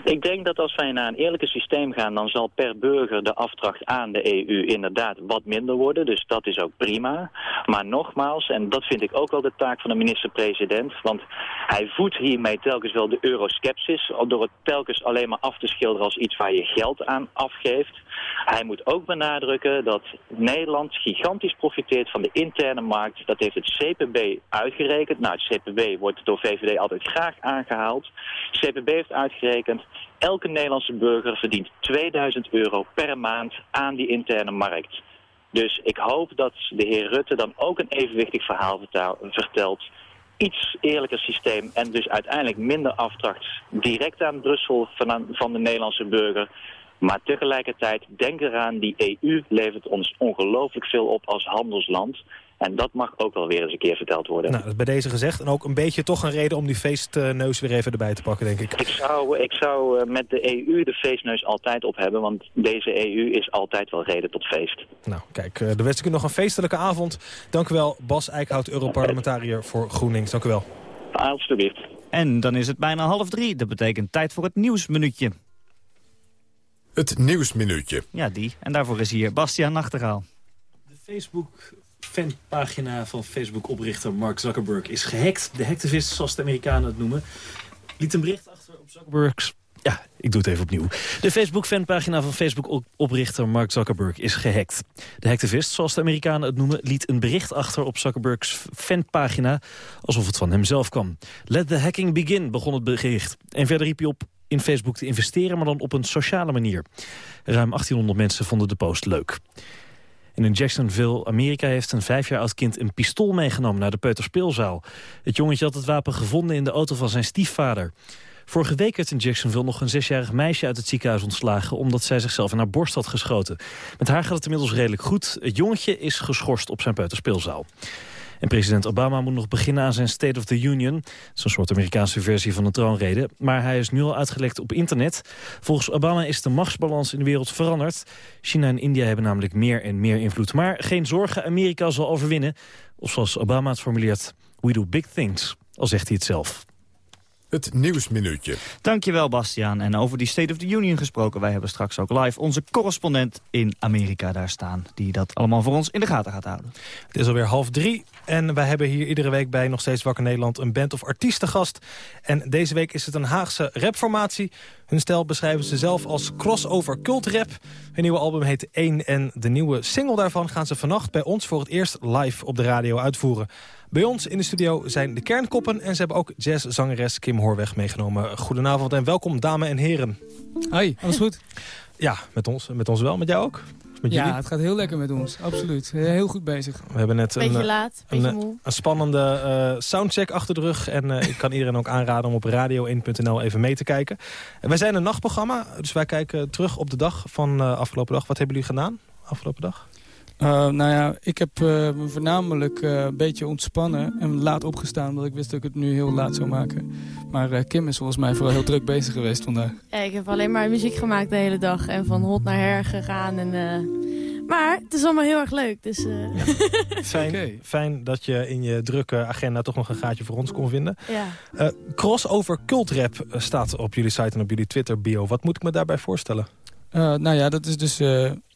[SPEAKER 15] Ik denk dat als wij naar een eerlijker systeem gaan... dan zal per burger de afdracht aan de EU inderdaad wat minder worden. Dus dat is ook prima. Maar nogmaals, en dat vind ik ook wel de taak van de minister-president... want hij voedt hiermee telkens wel de euroskepsis... door het telkens alleen maar af te schilderen als iets waar je geld aan afgeeft. Hij moet ook benadrukken dat Nederland gigantisch profiteert van de interne markt. Dat heeft het CPB uitgerekend. Nou, het CPB wordt door VVD altijd graag aangehaald. CPB heeft uitgerekend elke Nederlandse burger verdient 2000 euro per maand aan die interne markt. Dus ik hoop dat de heer Rutte dan ook een evenwichtig verhaal vertelt. Iets eerlijker systeem en dus uiteindelijk minder afdracht direct aan Brussel van, van de Nederlandse burger. Maar tegelijkertijd, denk eraan, die EU levert ons ongelooflijk veel op als handelsland. En dat mag ook wel weer eens een keer verteld worden.
[SPEAKER 4] Nou, dat is bij deze gezegd. En ook een beetje toch een reden om die feestneus weer even erbij te pakken, denk ik.
[SPEAKER 15] Ik zou, ik zou eh, met de EU de feestneus altijd op hebben. Want deze EU is altijd wel reden tot feest.
[SPEAKER 4] Nou, kijk, eh, dan wens ik u nog een feestelijke avond. Dank u wel, Bas Eickhout, Europarlementariër voor GroenLinks. Dank u wel.
[SPEAKER 15] Alsjeblieft.
[SPEAKER 5] En dan is het bijna half drie. Dat betekent tijd voor het nieuwsminuutje.
[SPEAKER 2] Het Nieuwsminuutje.
[SPEAKER 5] Ja, die. En daarvoor is hier Bastiaan Nachtegaal.
[SPEAKER 16] De Facebook-fanpagina van Facebook-oprichter Mark Zuckerberg is gehackt. De hacktivist, zoals de Amerikanen het noemen, liet een bericht achter op Zuckerbergs Ja, ik doe het even opnieuw. De Facebook-fanpagina van Facebook-oprichter Mark Zuckerberg is gehackt. De hacktivist, zoals de Amerikanen het noemen, liet een bericht achter op Zuckerbergs fanpagina... alsof het van hemzelf kwam. Let the hacking begin, begon het bericht. En verder riep hij op in Facebook te investeren, maar dan op een sociale manier. Ruim 1800 mensen vonden de post leuk. En in Jacksonville, Amerika, heeft een vijf jaar oud kind een pistool meegenomen naar de peuterspeelzaal. Het jongetje had het wapen gevonden in de auto van zijn stiefvader. Vorige week werd in Jacksonville nog een zesjarig meisje uit het ziekenhuis ontslagen... omdat zij zichzelf in haar borst had geschoten. Met haar gaat het inmiddels redelijk goed. Het jongetje is geschorst op zijn peuterspeelzaal. En president Obama moet nog beginnen aan zijn State of the Union. Een soort Amerikaanse versie van de troonrede. Maar hij is nu al uitgelekt op internet. Volgens Obama is de machtsbalans in de wereld veranderd. China en India hebben namelijk meer en meer invloed. Maar geen zorgen, Amerika zal overwinnen. Of zoals Obama het formuleert, we do big things. Al zegt hij het zelf.
[SPEAKER 2] Het Nieuwsminuutje.
[SPEAKER 5] Dankjewel, Bastiaan. En over die State of the Union gesproken. Wij hebben straks ook live onze correspondent in Amerika daar staan. Die dat allemaal voor ons in de gaten gaat houden.
[SPEAKER 4] Het is alweer half drie. En wij hebben hier iedere week bij Nog Steeds Wakker Nederland... een band of artiestengast. En deze week is het een Haagse rapformatie. Hun stijl beschrijven ze zelf als crossover cultrap. Hun nieuwe album heet 1 en de nieuwe single daarvan... gaan ze vannacht bij ons voor het eerst live op de radio uitvoeren. Bij ons in de studio zijn de kernkoppen en ze hebben ook jazzzangeres Kim Hoorweg meegenomen. Goedenavond en welkom dames en heren.
[SPEAKER 17] Hoi, alles goed?
[SPEAKER 4] Ja, met ons, met ons wel. Met jou ook? Met
[SPEAKER 17] ja,
[SPEAKER 4] jullie?
[SPEAKER 17] het gaat heel lekker met ons. Absoluut. Heel goed bezig.
[SPEAKER 4] We hebben net
[SPEAKER 18] Beetje
[SPEAKER 4] een,
[SPEAKER 18] laat,
[SPEAKER 4] een,
[SPEAKER 18] beetje moe.
[SPEAKER 4] een spannende eh, soundcheck achter de rug. En eh, ik kan iedereen ook aanraden om op radio1.nl even mee te kijken. En wij zijn een nachtprogramma, dus wij kijken terug op de dag van uh, afgelopen dag. Wat hebben jullie gedaan afgelopen dag?
[SPEAKER 17] Uh, nou ja, ik heb uh, me voornamelijk uh, een beetje ontspannen en laat opgestaan... omdat ik wist dat ik het nu heel laat zou maken. Maar Kim is volgens mij vooral heel druk bezig geweest vandaag.
[SPEAKER 18] Ja, ik heb alleen maar muziek gemaakt de hele dag en van hot naar her gegaan. En, maar het is allemaal heel erg leuk, dus...
[SPEAKER 4] Ja. Fijn, okay. fijn dat je in je drukke agenda toch nog een gaatje voor ons kon vinden.
[SPEAKER 18] Ja.
[SPEAKER 4] crossover cultrap staat op jullie site en op jullie Twitter bio. Wat moet ik me daarbij voorstellen?
[SPEAKER 17] nou ja, dat is dus...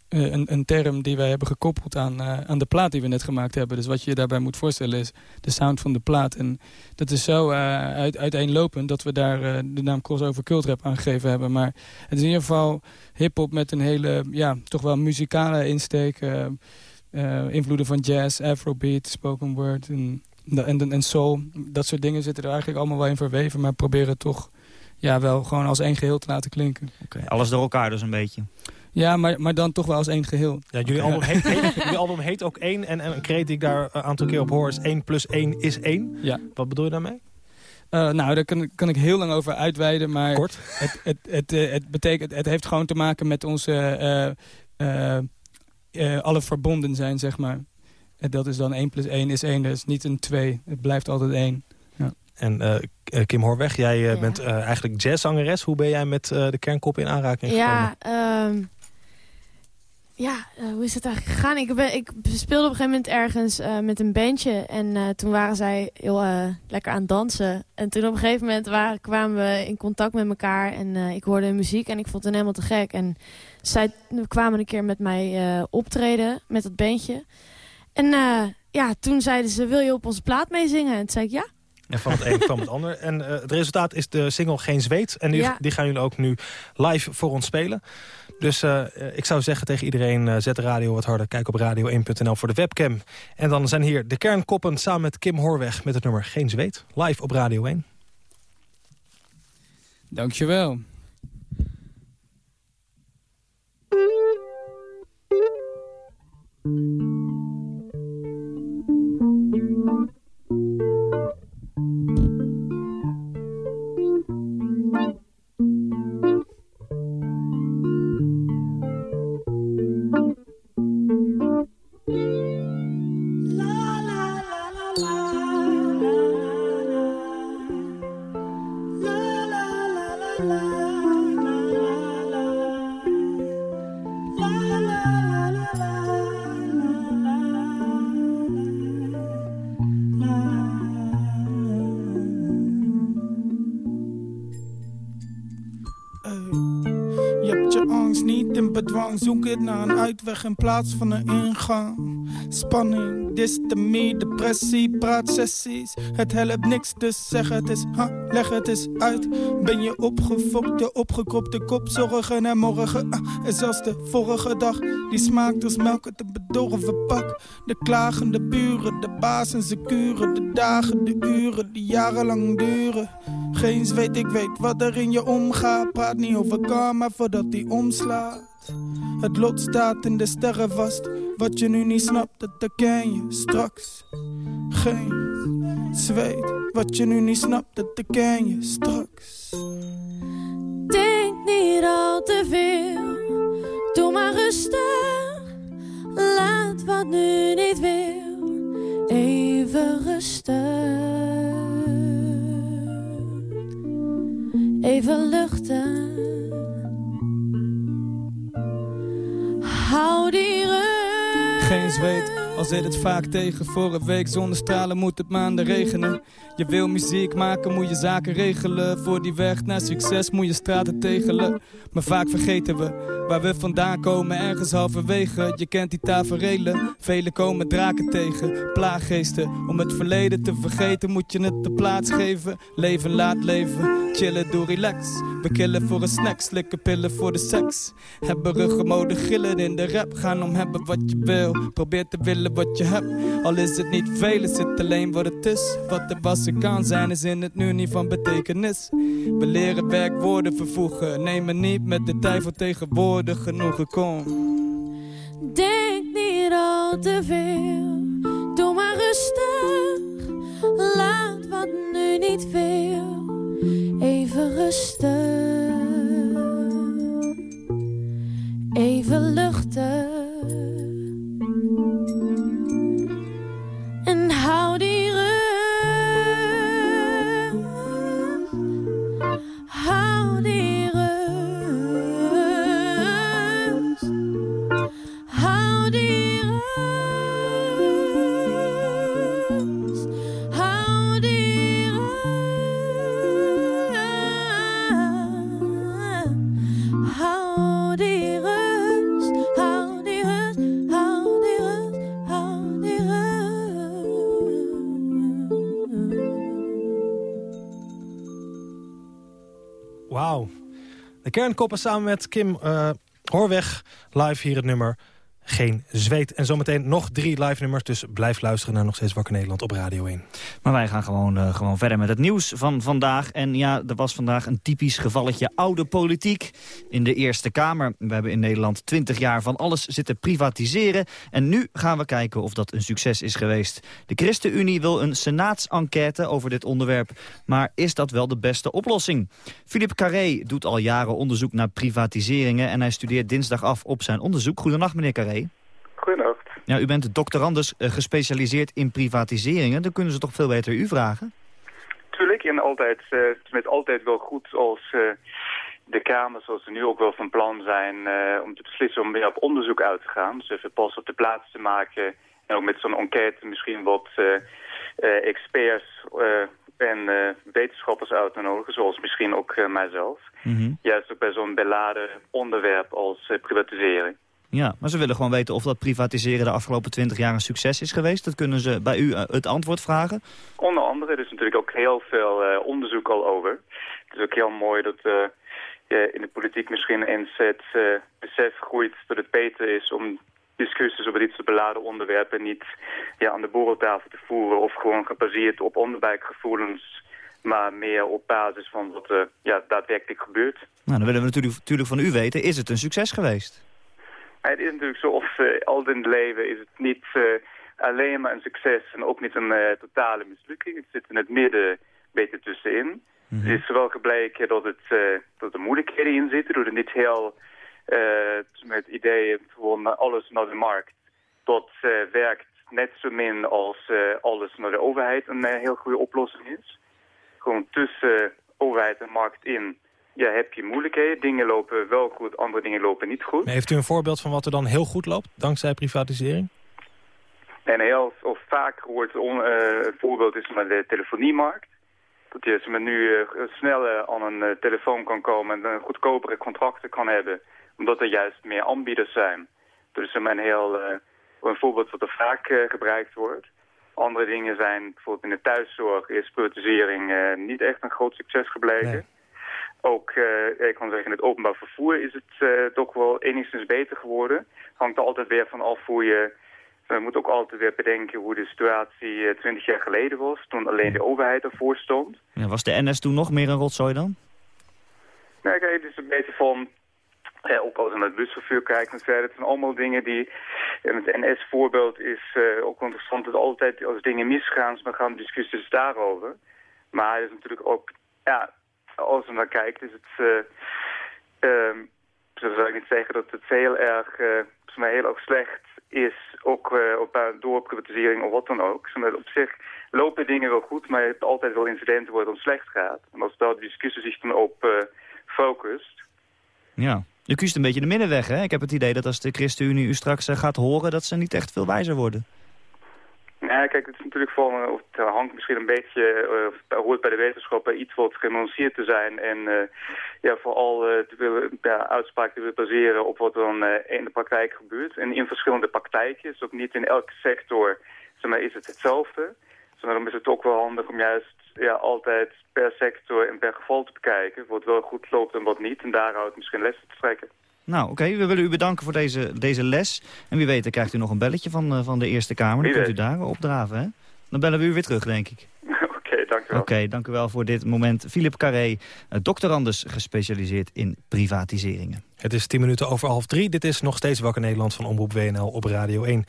[SPEAKER 17] Een, een, term die wij hebben gekoppeld aan, uh, aan de plaat die we net gemaakt hebben. Dus wat je je daarbij moet voorstellen is de sound van de plaat. En dat is zo uh, uit, uiteenlopend dat we daar de naam Crossover Cultrap aangegeven hebben. Maar het is in ieder geval hip-hop met een hele, ja, toch wel muzikale insteek. invloeden van jazz, afrobeat, spoken word en, en, en soul. Dat soort dingen zitten er eigenlijk allemaal wel in verweven. Maar proberen toch ja, wel gewoon als één geheel te laten klinken.
[SPEAKER 5] Okay, alles door elkaar dus een beetje.
[SPEAKER 17] Ja, maar, maar dan toch wel als één geheel.
[SPEAKER 4] Ja, jullie, album heet, heet, jullie album heet ook 1 en, en een kreet die ik daar een aantal keer op hoor is 1 plus 1 is 1.
[SPEAKER 17] Ja.
[SPEAKER 4] Wat bedoel je daarmee?
[SPEAKER 17] Uh, nou, daar kan, kan ik heel lang over uitweiden, maar
[SPEAKER 4] Kort.
[SPEAKER 17] Het, het, het, het, het, betekent, het heeft gewoon te maken met onze, uh, uh, alle verbonden zijn, zeg maar. En dat is dan 1 plus 1 is 1, dat is niet een 2, het blijft altijd 1. Ja.
[SPEAKER 4] En Kim Hoorweg, jij ja. bent eigenlijk jazzzangeres. Hoe ben jij met de kernkop in aanraking
[SPEAKER 18] gekomen? Ja, um... Ja, uh, hoe is het eigenlijk gegaan? Ik, ben, ik speelde op een gegeven moment ergens uh, met een bandje. En uh, toen waren zij heel lekker aan het dansen. En toen op een gegeven moment waren, kwamen we in contact met elkaar. En ik hoorde muziek en ik vond het helemaal te gek. En zij kwamen een keer met mij optreden met dat bandje. En ja, toen zeiden ze, wil je op onze plaat meezingen? En toen zei ik, ja.
[SPEAKER 4] En van het een kwam het ander. En het resultaat is de single Geen Zweet. En ja. die gaan jullie ook nu live voor ons spelen. Dus uh, ik zou zeggen tegen iedereen, uh, zet de radio wat harder. Kijk op radio1.nl voor de webcam. En dan zijn hier de kernkoppen samen met Kim Hoorweg... met het nummer Geen Zweet, live op Radio 1.
[SPEAKER 17] Dankjewel.
[SPEAKER 19] Bedwang. Zoek het naar een uitweg in plaats van een ingang.
[SPEAKER 20] Spanning, dystemie, depressie, praatsessies. Het helpt niks, dus zeg het eens, ha, leg het eens uit. Ben je opgefokt, de opgekropte kop, zorgen en morgen. Ah, en zelfs de vorige dag, die smaakt als melk een bedorven pak. De klagende buren, de baas en zijn kuren. De dagen, de uren, die jarenlang duren. Geen zweet, ik weet wat er in je omgaat. Praat niet over karma voordat die omslaat. Het lot staat in de sterren vast. Wat je nu niet snapt, dat herken je straks. Geen zweet. Wat je nu niet snapt, dat herken je straks.
[SPEAKER 18] Denk niet al te veel. Doe maar rustig. Laat wat nu niet wil. Even rustig. Even luchten. Hou die rust.
[SPEAKER 17] Geen zweet, al zit het vaak tegen. Voor een week zonder stralen moet het maanden regenen. Je wil muziek maken, moet je zaken regelen. Voor die weg naar succes moet je straten tegelen. Maar vaak vergeten we waar we vandaan komen, ergens halverwege. Je kent die taferelen, velen komen draken tegen. Plaaggeesten, om het verleden te vergeten moet je het de plaats geven. Leven laat leven, chillen doe relax. We killen voor een snack, slikken pillen voor de seks. Hebben ruggenmode gillen in de rap. Gaan om hebben wat je wil, probeer te willen wat je hebt. Al is het niet veel, is het alleen wat het is. Wat er was kan zijn, is in het nu niet van betekenis. We leren werkwoorden vervoegen, nemen niet met de tijd voor tegenwoordig genoegen, kom.
[SPEAKER 18] Denk niet al te veel. Doe maar rustig. Laat wat nu niet veel. Even rustig. Even luchten.
[SPEAKER 4] De kernkoppen samen met Kim eh Hoorweg. Live hier het nummer Geen Zweet. En zometeen nog drie live nummers. Dus blijf luisteren naar Nog Steeds Wakker Nederland op Radio 1.
[SPEAKER 5] Maar wij gaan gewoon, eh, gewoon verder met het nieuws van vandaag. En ja, er was vandaag een typisch gevalletje oude politiek in de Eerste Kamer. We hebben in Nederland 20 jaar van alles zitten privatiseren. En nu gaan we kijken of dat een succes is geweest. De ChristenUnie wil een senaatsenquête over dit onderwerp. Maar is dat wel de beste oplossing? Philippe Carré doet al jaren onderzoek naar privatiseringen... en hij studeert dinsdag af op zijn onderzoek. Goedenacht, meneer Carré. Ja, u bent doctorandus eh, gespecialiseerd in privatiseringen. Dan kunnen ze toch veel beter u vragen?
[SPEAKER 19] Tuurlijk, en altijd, eh, het is met altijd wel goed als eh, de Kamer, zoals ze nu ook wel van plan zijn, om te beslissen om weer op onderzoek uit te gaan. Dus even pas op de plaats te maken en ook met zo'n enquête misschien wat experts en wetenschappers uit te nodigen, zoals misschien ook mijzelf. Juist ook bij zo'n beladen onderwerp als privatisering.
[SPEAKER 5] Ja, maar ze willen gewoon weten of dat privatiseren de afgelopen 20 jaar een succes is geweest. Dat kunnen ze bij u eh, het antwoord vragen.
[SPEAKER 19] Onder andere, er is natuurlijk ook heel veel eh, onderzoek al over. Het is ook heel mooi dat eh, je in de politiek misschien eens het besef groeit dat het beter is om discussies over dit soort beladen onderwerpen niet ja, aan de borreltafel te voeren of gewoon gebaseerd op onderbuikgevoelens, maar meer op basis van wat er ja, daadwerkelijk gebeurt.
[SPEAKER 5] Nou, dan willen we natuurlijk, natuurlijk van u weten, is het een succes geweest?
[SPEAKER 19] Het is natuurlijk zo, of uh, altijd in het leven is het niet eh, alleen maar een succes en ook niet een eh, totale mislukking. Het zit in het midden een beetje tussenin. Het is wel gebleken dat, het, eh, dat er moeilijkheden in zitten, door het niet heel eh, met ideeën van alles naar de markt. Dat eh, werkt net zo min als eh, alles naar de overheid een eh, heel goede oplossing is. Gewoon tussen overheid en markt in ja, heb je moeilijkheden. Dingen lopen wel goed, andere dingen lopen niet goed.
[SPEAKER 4] Maar heeft u een voorbeeld van wat er dan heel goed loopt, dankzij privatisering?
[SPEAKER 19] En heel of vaak gehoord eh, een voorbeeld is maar de telefoniemarkt. Dat je men nu eh, sneller aan een eh, telefoon kan komen en een goedkopere contracten kan hebben. Omdat er juist meer aanbieders zijn. Dus men heel, eh, een voorbeeld wat er vaak eh, gebruikt wordt. Andere dingen zijn, bijvoorbeeld in de thuiszorg is privatisering eh, niet echt een groot succes gebleken. Ook, eh, ik kan zeggen, in het openbaar vervoer is het eh, toch wel enigszins beter geworden. Hangt er altijd weer van af hoe je... We moeten ook altijd weer bedenken hoe de situatie twintig jaar geleden was. Toen alleen de overheid ervoor stond.
[SPEAKER 5] Ja, was de NS toen nog meer een rotzooi dan?
[SPEAKER 19] Nee, kijk, het is een beetje van... Ook als je naar het busvervoer kijkt en verder. Het zijn allemaal dingen die... En het NS-voorbeeld is eh, ook interessant. Dat altijd als dingen misgaan, dan gaan discussies daarover. Maar het is natuurlijk ook... Ja, als je naar kijkt, is het... ehm, zo zou ik niet zeggen dat het heel erg, eh, volgens mij heel erg slecht is, ook eh, op, uh, door privatisering of wat dan ook. Maar, op zich lopen dingen wel goed, maar je hebt altijd wel incidenten waar het om slecht gaat. En als daar de discussie zich dan op focust,
[SPEAKER 5] Ja. U kiest een beetje de middenweg, hè? Ik heb het idee dat als de ChristenUnie u straks gaat horen... dat ze niet echt veel wijzer worden.
[SPEAKER 19] Ja, kijk, het is natuurlijk van, eh, of het hangt misschien een beetje, het hoort bij de wetenschap bij iets wat genuanceerd te zijn en eh, ja, vooral eh, te willen, ja, uitspraken te willen baseren op wat dan eh, in de praktijk gebeurt. En in verschillende praktijken, dus ook niet in elke sector, maar, is het hetzelfde. Dus daarom is het ook wel handig om juist ja, altijd per sector en per geval te bekijken, wat wel goed loopt en wat niet, en daaruit misschien lessen te trekken.
[SPEAKER 5] Nou, oké, we willen u bedanken voor deze, deze les. En wie weet, dan krijgt u nog een belletje van, eh, van de Eerste Kamer. Dan kunt u daar opdraven, hè? Dan bellen we u weer terug, denk ik.
[SPEAKER 19] Oké, dank u wel.
[SPEAKER 5] Oké, dank u wel voor dit moment. Philip Carré, eh, doctorandus gespecialiseerd in privatiseringen.
[SPEAKER 4] Het is 10 minuten over half drie. Dit is nog steeds Wakker Nederland van Omroep WNL op Radio 1.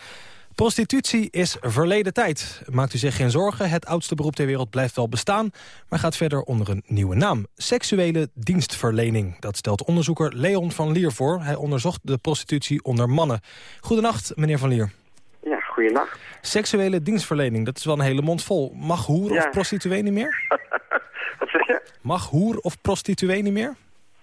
[SPEAKER 4] Prostitutie is verleden tijd. Maakt u zich geen zorgen, het oudste beroep ter wereld blijft wel bestaan... maar gaat verder onder een nieuwe naam. Seksuele dienstverlening. Dat stelt onderzoeker Leon van Lier voor. Hij onderzocht de prostitutie onder mannen. Goedenacht, meneer van Lier.
[SPEAKER 21] Ja, goeienacht.
[SPEAKER 4] Seksuele dienstverlening, dat is wel een hele mond vol. Mag hoer
[SPEAKER 21] Ja.
[SPEAKER 4] of prostituee niet meer?
[SPEAKER 21] Wat zeg je?
[SPEAKER 4] Mag hoer of prostituee niet meer?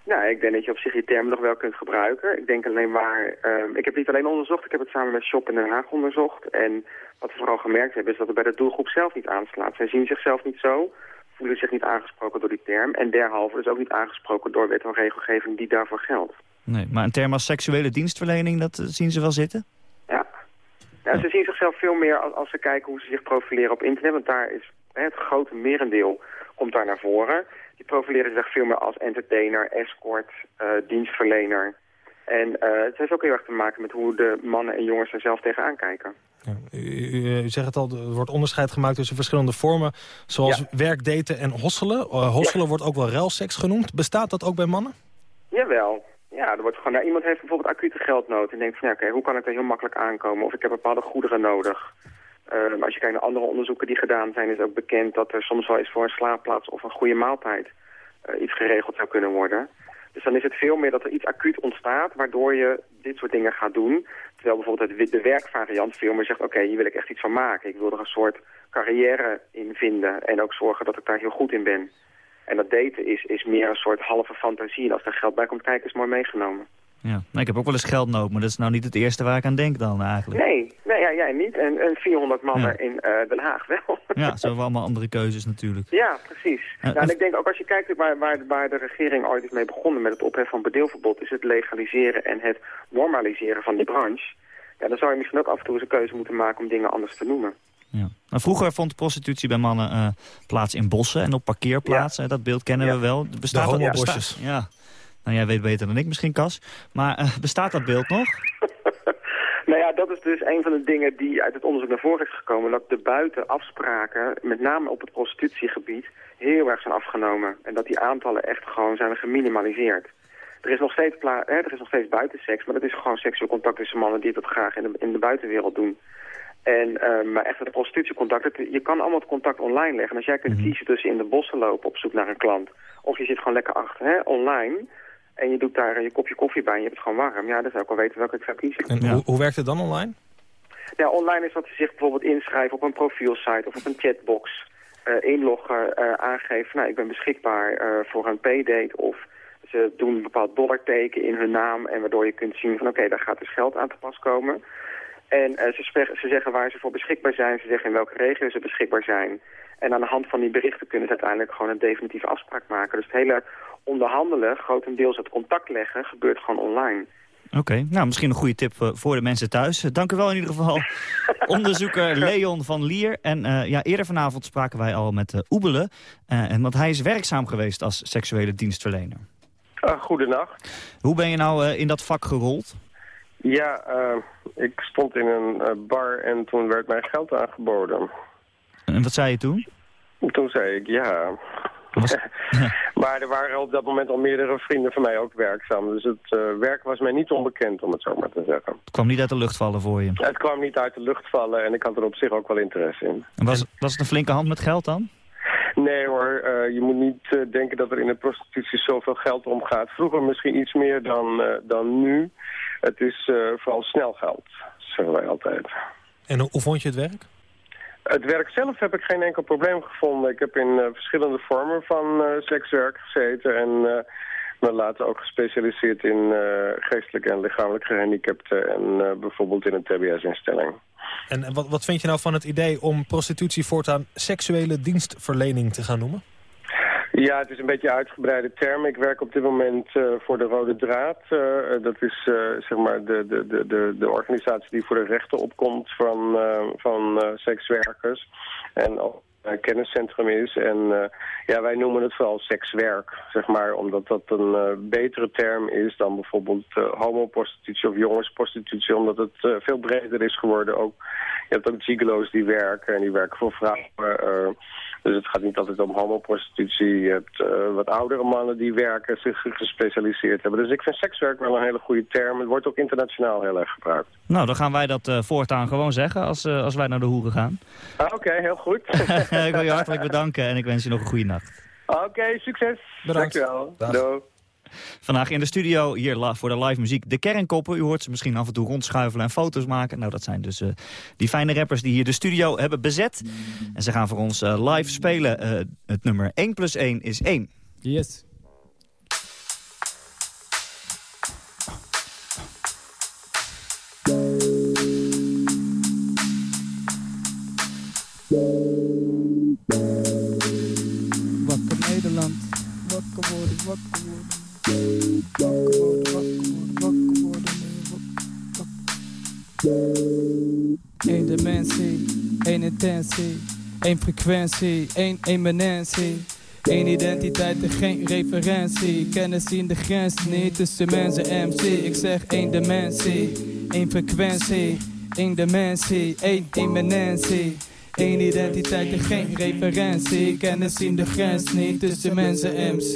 [SPEAKER 21] Nou, ik denk dat je op zich die term nog wel kunt gebruiken. Ik denk alleen maar... ehm, ik heb het niet alleen onderzocht, ik heb het samen met Shop in Den Haag onderzocht. En wat we vooral gemerkt hebben is dat het bij de doelgroep zelf niet aanslaat. Zij zien zichzelf niet zo, voelen zich niet aangesproken door die term. En derhalve dus ook niet aangesproken door wet en regelgeving die daarvoor geldt.
[SPEAKER 5] Nee, maar een term als seksuele dienstverlening, dat eh, zien ze wel zitten?
[SPEAKER 21] Ja. ja ze zien zichzelf veel meer als, als ze kijken hoe ze zich profileren op internet. Want daar is hè, het grote merendeel komt daar naar voren. Die profileren zich veel meer als entertainer, escort, eh, dienstverlener. En eh, het heeft ook heel erg te maken met hoe de mannen en jongens er zelf tegenaan kijken.
[SPEAKER 4] U, u, u zegt het al, er wordt onderscheid gemaakt tussen verschillende vormen... zoals
[SPEAKER 21] Ja.
[SPEAKER 4] werkdaten en hosselen. Eh, hosselen wordt ook wel ruilseks genoemd. Bestaat dat ook bij mannen?
[SPEAKER 21] Jawel. Ja, er wordt gewoon, nou, iemand heeft bijvoorbeeld acute geldnood en denkt van ja, oké, hoe kan ik er heel makkelijk aankomen? Of ik heb bepaalde goederen nodig. Eh, maar als je kijkt naar andere onderzoeken die gedaan zijn, is ook bekend dat er soms wel eens voor een slaapplaats of een goede maaltijd eh, iets geregeld zou kunnen worden. Dus dan is het veel meer dat er iets acuut ontstaat, waardoor je dit soort dingen gaat doen. Terwijl bijvoorbeeld het, de werkvariant veel meer zegt, oké, hier wil ik echt iets van maken. Ik wil er een soort carrière in vinden en ook zorgen dat ik daar heel goed in ben. En dat daten is, is meer een soort halve fantasie. En als er geld bij komt kijken, is mooi meegenomen.
[SPEAKER 5] Ja. Nou, ik heb ook wel eens geldnood, maar dat is nou niet het eerste waar ik aan denk dan eigenlijk.
[SPEAKER 21] Nee, nee ja, jij niet. En, en 400 mannen
[SPEAKER 5] Ja.
[SPEAKER 21] in eh, Den Haag wel.
[SPEAKER 5] Ja, zo hebben we allemaal andere keuzes natuurlijk.
[SPEAKER 21] Ja, precies.
[SPEAKER 5] Ja,
[SPEAKER 21] nou, en ik denk ook als je kijkt waar, waar, waar de regering ooit is mee begonnen met het opheffen van bedeelverbod, is het legaliseren en het normaliseren van die branche. Ja, dan zou je misschien ook af en toe eens een keuze moeten maken om dingen anders te noemen.
[SPEAKER 5] Ja. Nou, vroeger vond prostitutie bij mannen eh, plaats in bossen en op parkeerplaatsen. Dat beeld kennen we wel. Bestaat
[SPEAKER 4] De homobosjes.
[SPEAKER 5] Ja. Nou, jij weet beter dan ik misschien, Cas. Maar eh, bestaat dat beeld nog?
[SPEAKER 21] Nou ja, dat is dus een van de dingen die uit het onderzoek naar voren is gekomen. Dat de buitenafspraken, met name op het prostitutiegebied, heel erg zijn afgenomen. En dat die aantallen echt gewoon zijn geminimaliseerd. Er is nog steeds, hè, er is nog steeds buitenseks, maar dat is gewoon seksueel contact tussen mannen die dat graag in de, in de buitenwereld doen. En, eh, maar echt het prostitutiecontact, het- je kan allemaal het contact online leggen. En als jij kunt kiezen tussen in de bossen lopen op zoek naar een klant, of je zit gewoon lekker achter, hè, online, en je doet daar je kopje koffie bij en je hebt het gewoon warm. Ja, dan zou ik wel weten welke ik zou kiezen.
[SPEAKER 4] En hoe, hoe werkt het dan online?
[SPEAKER 21] Ja, online is dat ze zich bijvoorbeeld inschrijven op een profielsite of op een chatbox. eh, inloggen, eh, aangeven, nou, ik ben beschikbaar eh, voor een paydate. Of ze doen een bepaald dollarteken in hun naam. En waardoor je kunt zien van oké, daar gaat dus geld aan te pas komen. En eh, ze, ze zeggen waar ze voor beschikbaar zijn. Ze zeggen in welke regio ze beschikbaar zijn. En aan de hand van die berichten kunnen ze uiteindelijk gewoon een definitieve afspraak maken. Dus het hele onderhandelen, grotendeels het contact leggen, gebeurt gewoon online.
[SPEAKER 5] Oké, nou misschien een goede tip eh, voor de mensen thuis. Eh, Dank u wel in ieder geval, onderzoeker Leon van Lier. En eh, ja, eerder vanavond spraken wij al met uh, Oebele. Uh, en want hij is werkzaam geweest als seksuele dienstverlener.
[SPEAKER 22] Uh, goedenacht.
[SPEAKER 5] Hoe ben je nou in dat vak gerold?
[SPEAKER 22] Ja, ik stond in een bar en toen werd mij geld aangeboden.
[SPEAKER 5] En wat zei je toen?
[SPEAKER 22] Toen zei ik ja. Was... maar er waren op dat moment al meerdere vrienden van mij ook werkzaam. Dus het uh, werk was mij niet onbekend, om het zo maar te zeggen.
[SPEAKER 5] Het kwam niet uit de lucht vallen voor je?
[SPEAKER 22] Het kwam niet uit de lucht vallen en ik had er op zich ook wel interesse in.
[SPEAKER 5] En was, was het een flinke hand met geld dan?
[SPEAKER 22] Nee hoor, uh, je moet niet uh, denken dat er in de prostitutie zoveel geld omgaat. Vroeger misschien iets meer dan, dan nu. Het is vooral snel geld, zeggen wij altijd.
[SPEAKER 4] En hoe vond je het werk?
[SPEAKER 22] Het werk zelf heb ik geen enkel probleem gevonden. Ik heb in uh, verschillende vormen van uh, sekswerk gezeten en uh, later ook gespecialiseerd in geestelijk en lichamelijk gehandicapten en bijvoorbeeld in een TBS-instelling.
[SPEAKER 4] En wat, wat vind je nou van het idee om prostitutie voortaan seksuele dienstverlening te gaan noemen?
[SPEAKER 22] Ja, het is een beetje een uitgebreide term. Ik werk op dit moment uh, voor de Rode Draad. Uh, dat is uh, zeg maar de, de, de, de, de organisatie die voor de rechten opkomt van, van sekswerkers. En ook een kenniscentrum is. En ja, wij noemen het vooral sekswerk, zeg maar. Omdat dat een betere term is dan bijvoorbeeld homoprostitutie of jongensprostitutie. Omdat het veel breder is geworden. Ook, je hebt ook gigolo's die werken en die werken voor vrouwen... Dus het gaat niet altijd om homoprostitutie. Je hebt uh, wat oudere mannen die werken, zich gespecialiseerd hebben. Dus ik vind sekswerk wel een hele goede term. Het wordt ook internationaal heel erg gebruikt.
[SPEAKER 5] Nou, dan gaan wij dat uh, voortaan gewoon zeggen als, uh, als wij naar de hoeren gaan.
[SPEAKER 22] Ah, Oké, okay, heel goed.
[SPEAKER 5] ik wil je hartelijk bedanken en ik wens je nog een goede nacht.
[SPEAKER 22] Oké, okay, succes.
[SPEAKER 4] Bedankt.
[SPEAKER 22] Dankjewel. Doei.
[SPEAKER 5] Vandaag in de studio, hier voor de live muziek, de kernkoppen. U hoort ze misschien af en toe rondschuifelen en foto's maken. Nou, dat zijn dus uh, die fijne rappers die hier de studio hebben bezet. En ze gaan voor ons uh, live spelen. Uh, het nummer 1 plus 1 is 1.
[SPEAKER 17] Yes. Wakker Nederland, wakker worden, wakker worden. Eén dimensie, één intentie, één frequentie, één eminentie. Eén identiteit en geen referentie. Kennis zien de grens niet tussen mens en MC. Ik zeg één dimensie, één frequentie, één dimensie, één eminentie. Eén identiteit en geen referentie. Kennis zien de grens niet tussen mensen en MC.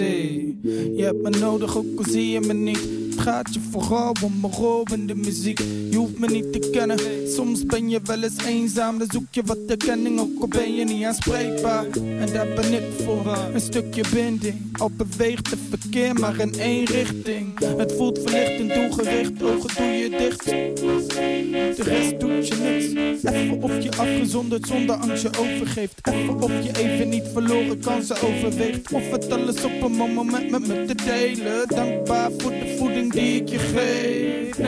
[SPEAKER 20] Je hebt me nodig, ook al zie je me niet. Gaat je vooral om in de muziek. Je hoeft me niet te kennen. Soms ben je wel eens eenzaam. Dan zoek je wat erkenning, ook al ben je niet aanspreekbaar. En daar ben ik voor. Een stukje binding. Al beweegt het verkeer maar in één richting. Het voelt verlicht en doelgericht. Ogen doe je dicht. De rest doet je niks. Even of je afgezonderd zonder angst je overgeeft. Even of je even niet verloren kansen overweegt. Of het alles op een moment met me te delen. Dankbaar voor de voeding die ik je geef.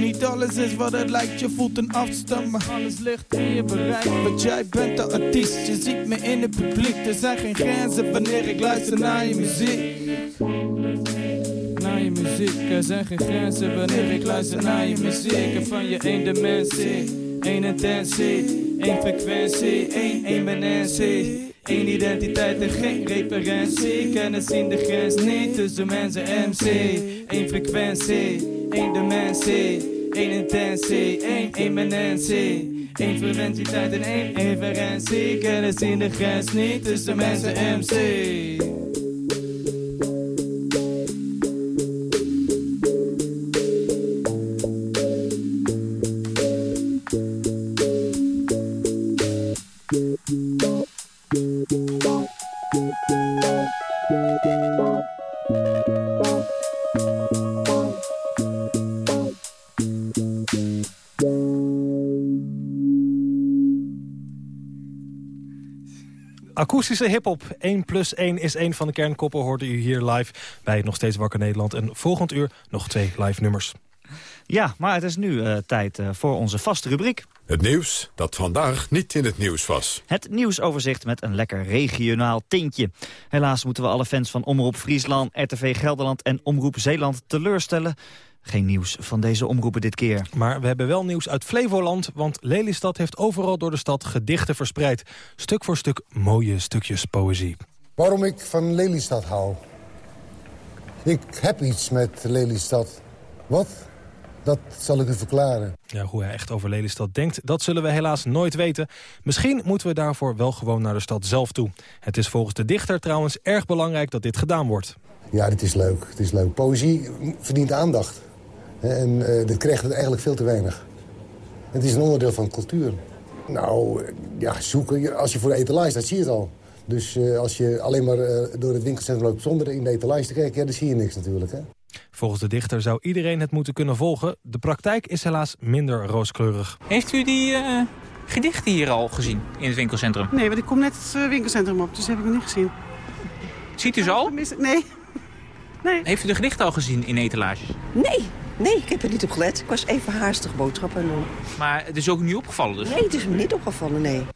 [SPEAKER 20] Niet alles is wat het lijkt, je voelt een afstand, maar alles ligt in je bereik. Want jij bent de artiest, je ziet me in het publiek. Er zijn geen grenzen wanneer ik luister naar je muziek.
[SPEAKER 17] Naar je muziek, er zijn geen grenzen wanneer ik luister naar je muziek. En van je één dimensie, één intentie, één frequentie, één eminentie. Eén identiteit en geen referentie. Kennis zien de grens niet tussen mensen en MC. Eén frequentie, één dimensie, één intentie, één eminentie. Eén frequentiteit en één referentie. Kennis zien de grens niet tussen mensen en MC.
[SPEAKER 4] Akoestische hiphop. 1 plus 1 is 1 van de kernkoppen, hoorde u hier live bij Nog Steeds Wakker Nederland. En volgend uur nog twee live nummers.
[SPEAKER 5] Ja, maar het is nu uh, tijd uh, voor onze vaste rubriek.
[SPEAKER 2] Het nieuws dat vandaag niet in het nieuws was.
[SPEAKER 5] Het nieuwsoverzicht met een lekker regionaal tintje. Helaas moeten we alle fans van Omroep Friesland, RTV Gelderland en Omroep Zeeland teleurstellen. Geen nieuws van deze omroepen dit keer.
[SPEAKER 4] Maar we hebben wel nieuws uit Flevoland, want Lelystad heeft overal door de stad gedichten verspreid. Stuk voor stuk mooie stukjes poëzie.
[SPEAKER 23] Waarom ik van Lelystad hou? Ik heb iets met Lelystad. Wat? Dat zal ik u verklaren.
[SPEAKER 4] Ja, hoe hij echt over Lelystad denkt, dat zullen we helaas nooit weten. Misschien moeten we daarvoor wel gewoon naar de stad zelf toe. Het is volgens de dichter trouwens erg belangrijk dat dit gedaan wordt.
[SPEAKER 23] Ja, dit is leuk. Het is leuk. Poëzie verdient aandacht. En uh, dit krijgt het eigenlijk veel te weinig. Het is een onderdeel van cultuur. Nou, ja, zoeken. Als je voor de etalage staat, zie je het al. Dus uh, als je alleen maar uh, door het winkelcentrum loopt zonder in de etalage te kijken... Ja, dan zie je niks natuurlijk, hè.
[SPEAKER 4] Volgens de dichter zou iedereen het moeten kunnen volgen. De praktijk is helaas minder rooskleurig.
[SPEAKER 24] Heeft u die uh, gedichten hier al gezien in het winkelcentrum?
[SPEAKER 25] Nee, want ik kom net het winkelcentrum op, dus heb ik nog niet gezien.
[SPEAKER 24] Ziet u ze al?
[SPEAKER 25] Nee. nee.
[SPEAKER 24] Heeft u de gedichten al gezien in etalages?
[SPEAKER 26] Nee, nee, ik heb er niet op gelet. Ik was even haastig boodschappen doen.
[SPEAKER 24] Maar het is ook niet opgevallen dus?
[SPEAKER 26] Nee, het is me niet opgevallen, nee.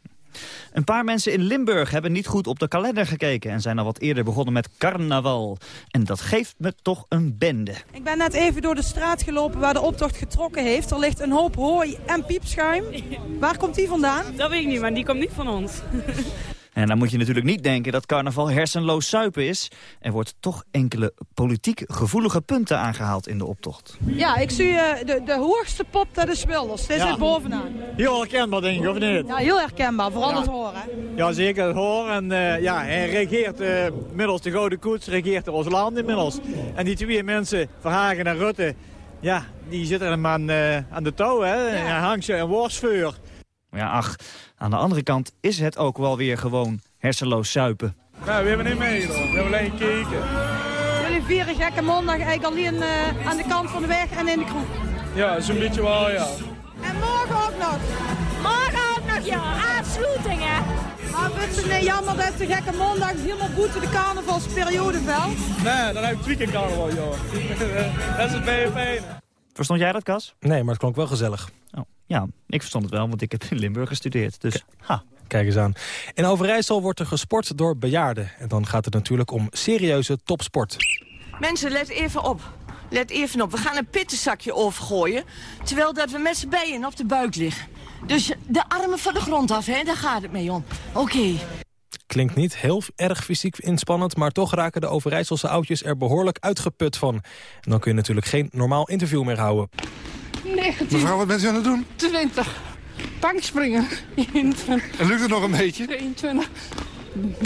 [SPEAKER 5] Een paar mensen in Limburg hebben niet goed op de kalender gekeken... en zijn al wat eerder begonnen met carnaval. En dat geeft me toch een bende.
[SPEAKER 27] Ik ben net even door de straat gelopen waar de optocht getrokken heeft. Er ligt een hoop hooi en piepschuim. Waar komt die vandaan?
[SPEAKER 28] Dat weet ik niet, maar die komt niet van ons.
[SPEAKER 5] En dan moet je natuurlijk niet denken dat carnaval hersenloos suipen is. Er wordt toch enkele politiek gevoelige punten aangehaald in de optocht.
[SPEAKER 27] Ja, ik zie uh, de, de hoogste pop, dat is Wilders. Die
[SPEAKER 29] ja.
[SPEAKER 27] zit bovenaan.
[SPEAKER 29] Heel herkenbaar denk ik, of niet?
[SPEAKER 27] Ja, heel herkenbaar. Vooral
[SPEAKER 29] ja.
[SPEAKER 27] het horen.
[SPEAKER 29] Ja, zeker het horen. En uh, ja, hij regeert uh, middels de Gouden Koets, regeert er ons land inmiddels. En die twee mensen, Verhagen en Rutte, ja, die zitten hem aan, aan de touw, hè. Ja. En Hangsje en Worstvuur.
[SPEAKER 5] Ja, ach, aan de andere kant is het ook wel weer gewoon hersenloos suipen.
[SPEAKER 29] Nou, we hebben niet meegedaan. We hebben alleen gekeken.
[SPEAKER 27] Jullie vieren gekke maandag eigenlijk alleen uh, aan de kant van de weg en in de kroeg.
[SPEAKER 29] Ja, zo'n beetje wel, ja.
[SPEAKER 27] En morgen ook nog?
[SPEAKER 28] Morgen ook nog, ja. Aansluiting, hè.
[SPEAKER 27] Maar vindt het niet jammer dat de gekke maandag helemaal boete de carnavalsperiode valt?
[SPEAKER 29] Nee, dan heb ik het weekend carnaval, joh. dat is het BFP.
[SPEAKER 5] Verstond jij dat, Cas?
[SPEAKER 4] Nee, maar het klonk wel gezellig.
[SPEAKER 5] Oh, ja, ik verstond het wel, want ik heb in Limburg gestudeerd. Dus, ha.
[SPEAKER 4] Kijk eens aan. In Overijssel wordt er gesport door bejaarden. En dan gaat het natuurlijk om serieuze topsport.
[SPEAKER 30] Mensen, let even op. Let even op. We gaan een pittenzakje overgooien. Terwijl dat we met z'n bijen op de buik liggen. Dus de armen van de grond af, hè? daar gaat het mee om. Oké. Okay.
[SPEAKER 4] Klinkt niet heel erg fysiek inspannend... maar toch raken de Overijsselse oudjes er behoorlijk uitgeput van. En dan kun je natuurlijk geen normaal interview meer houden.
[SPEAKER 31] 19.
[SPEAKER 23] Mevrouw, wat bent u aan het doen?
[SPEAKER 31] 20. Bankspringen. 21.
[SPEAKER 23] En lukt het nog een beetje?
[SPEAKER 31] 22.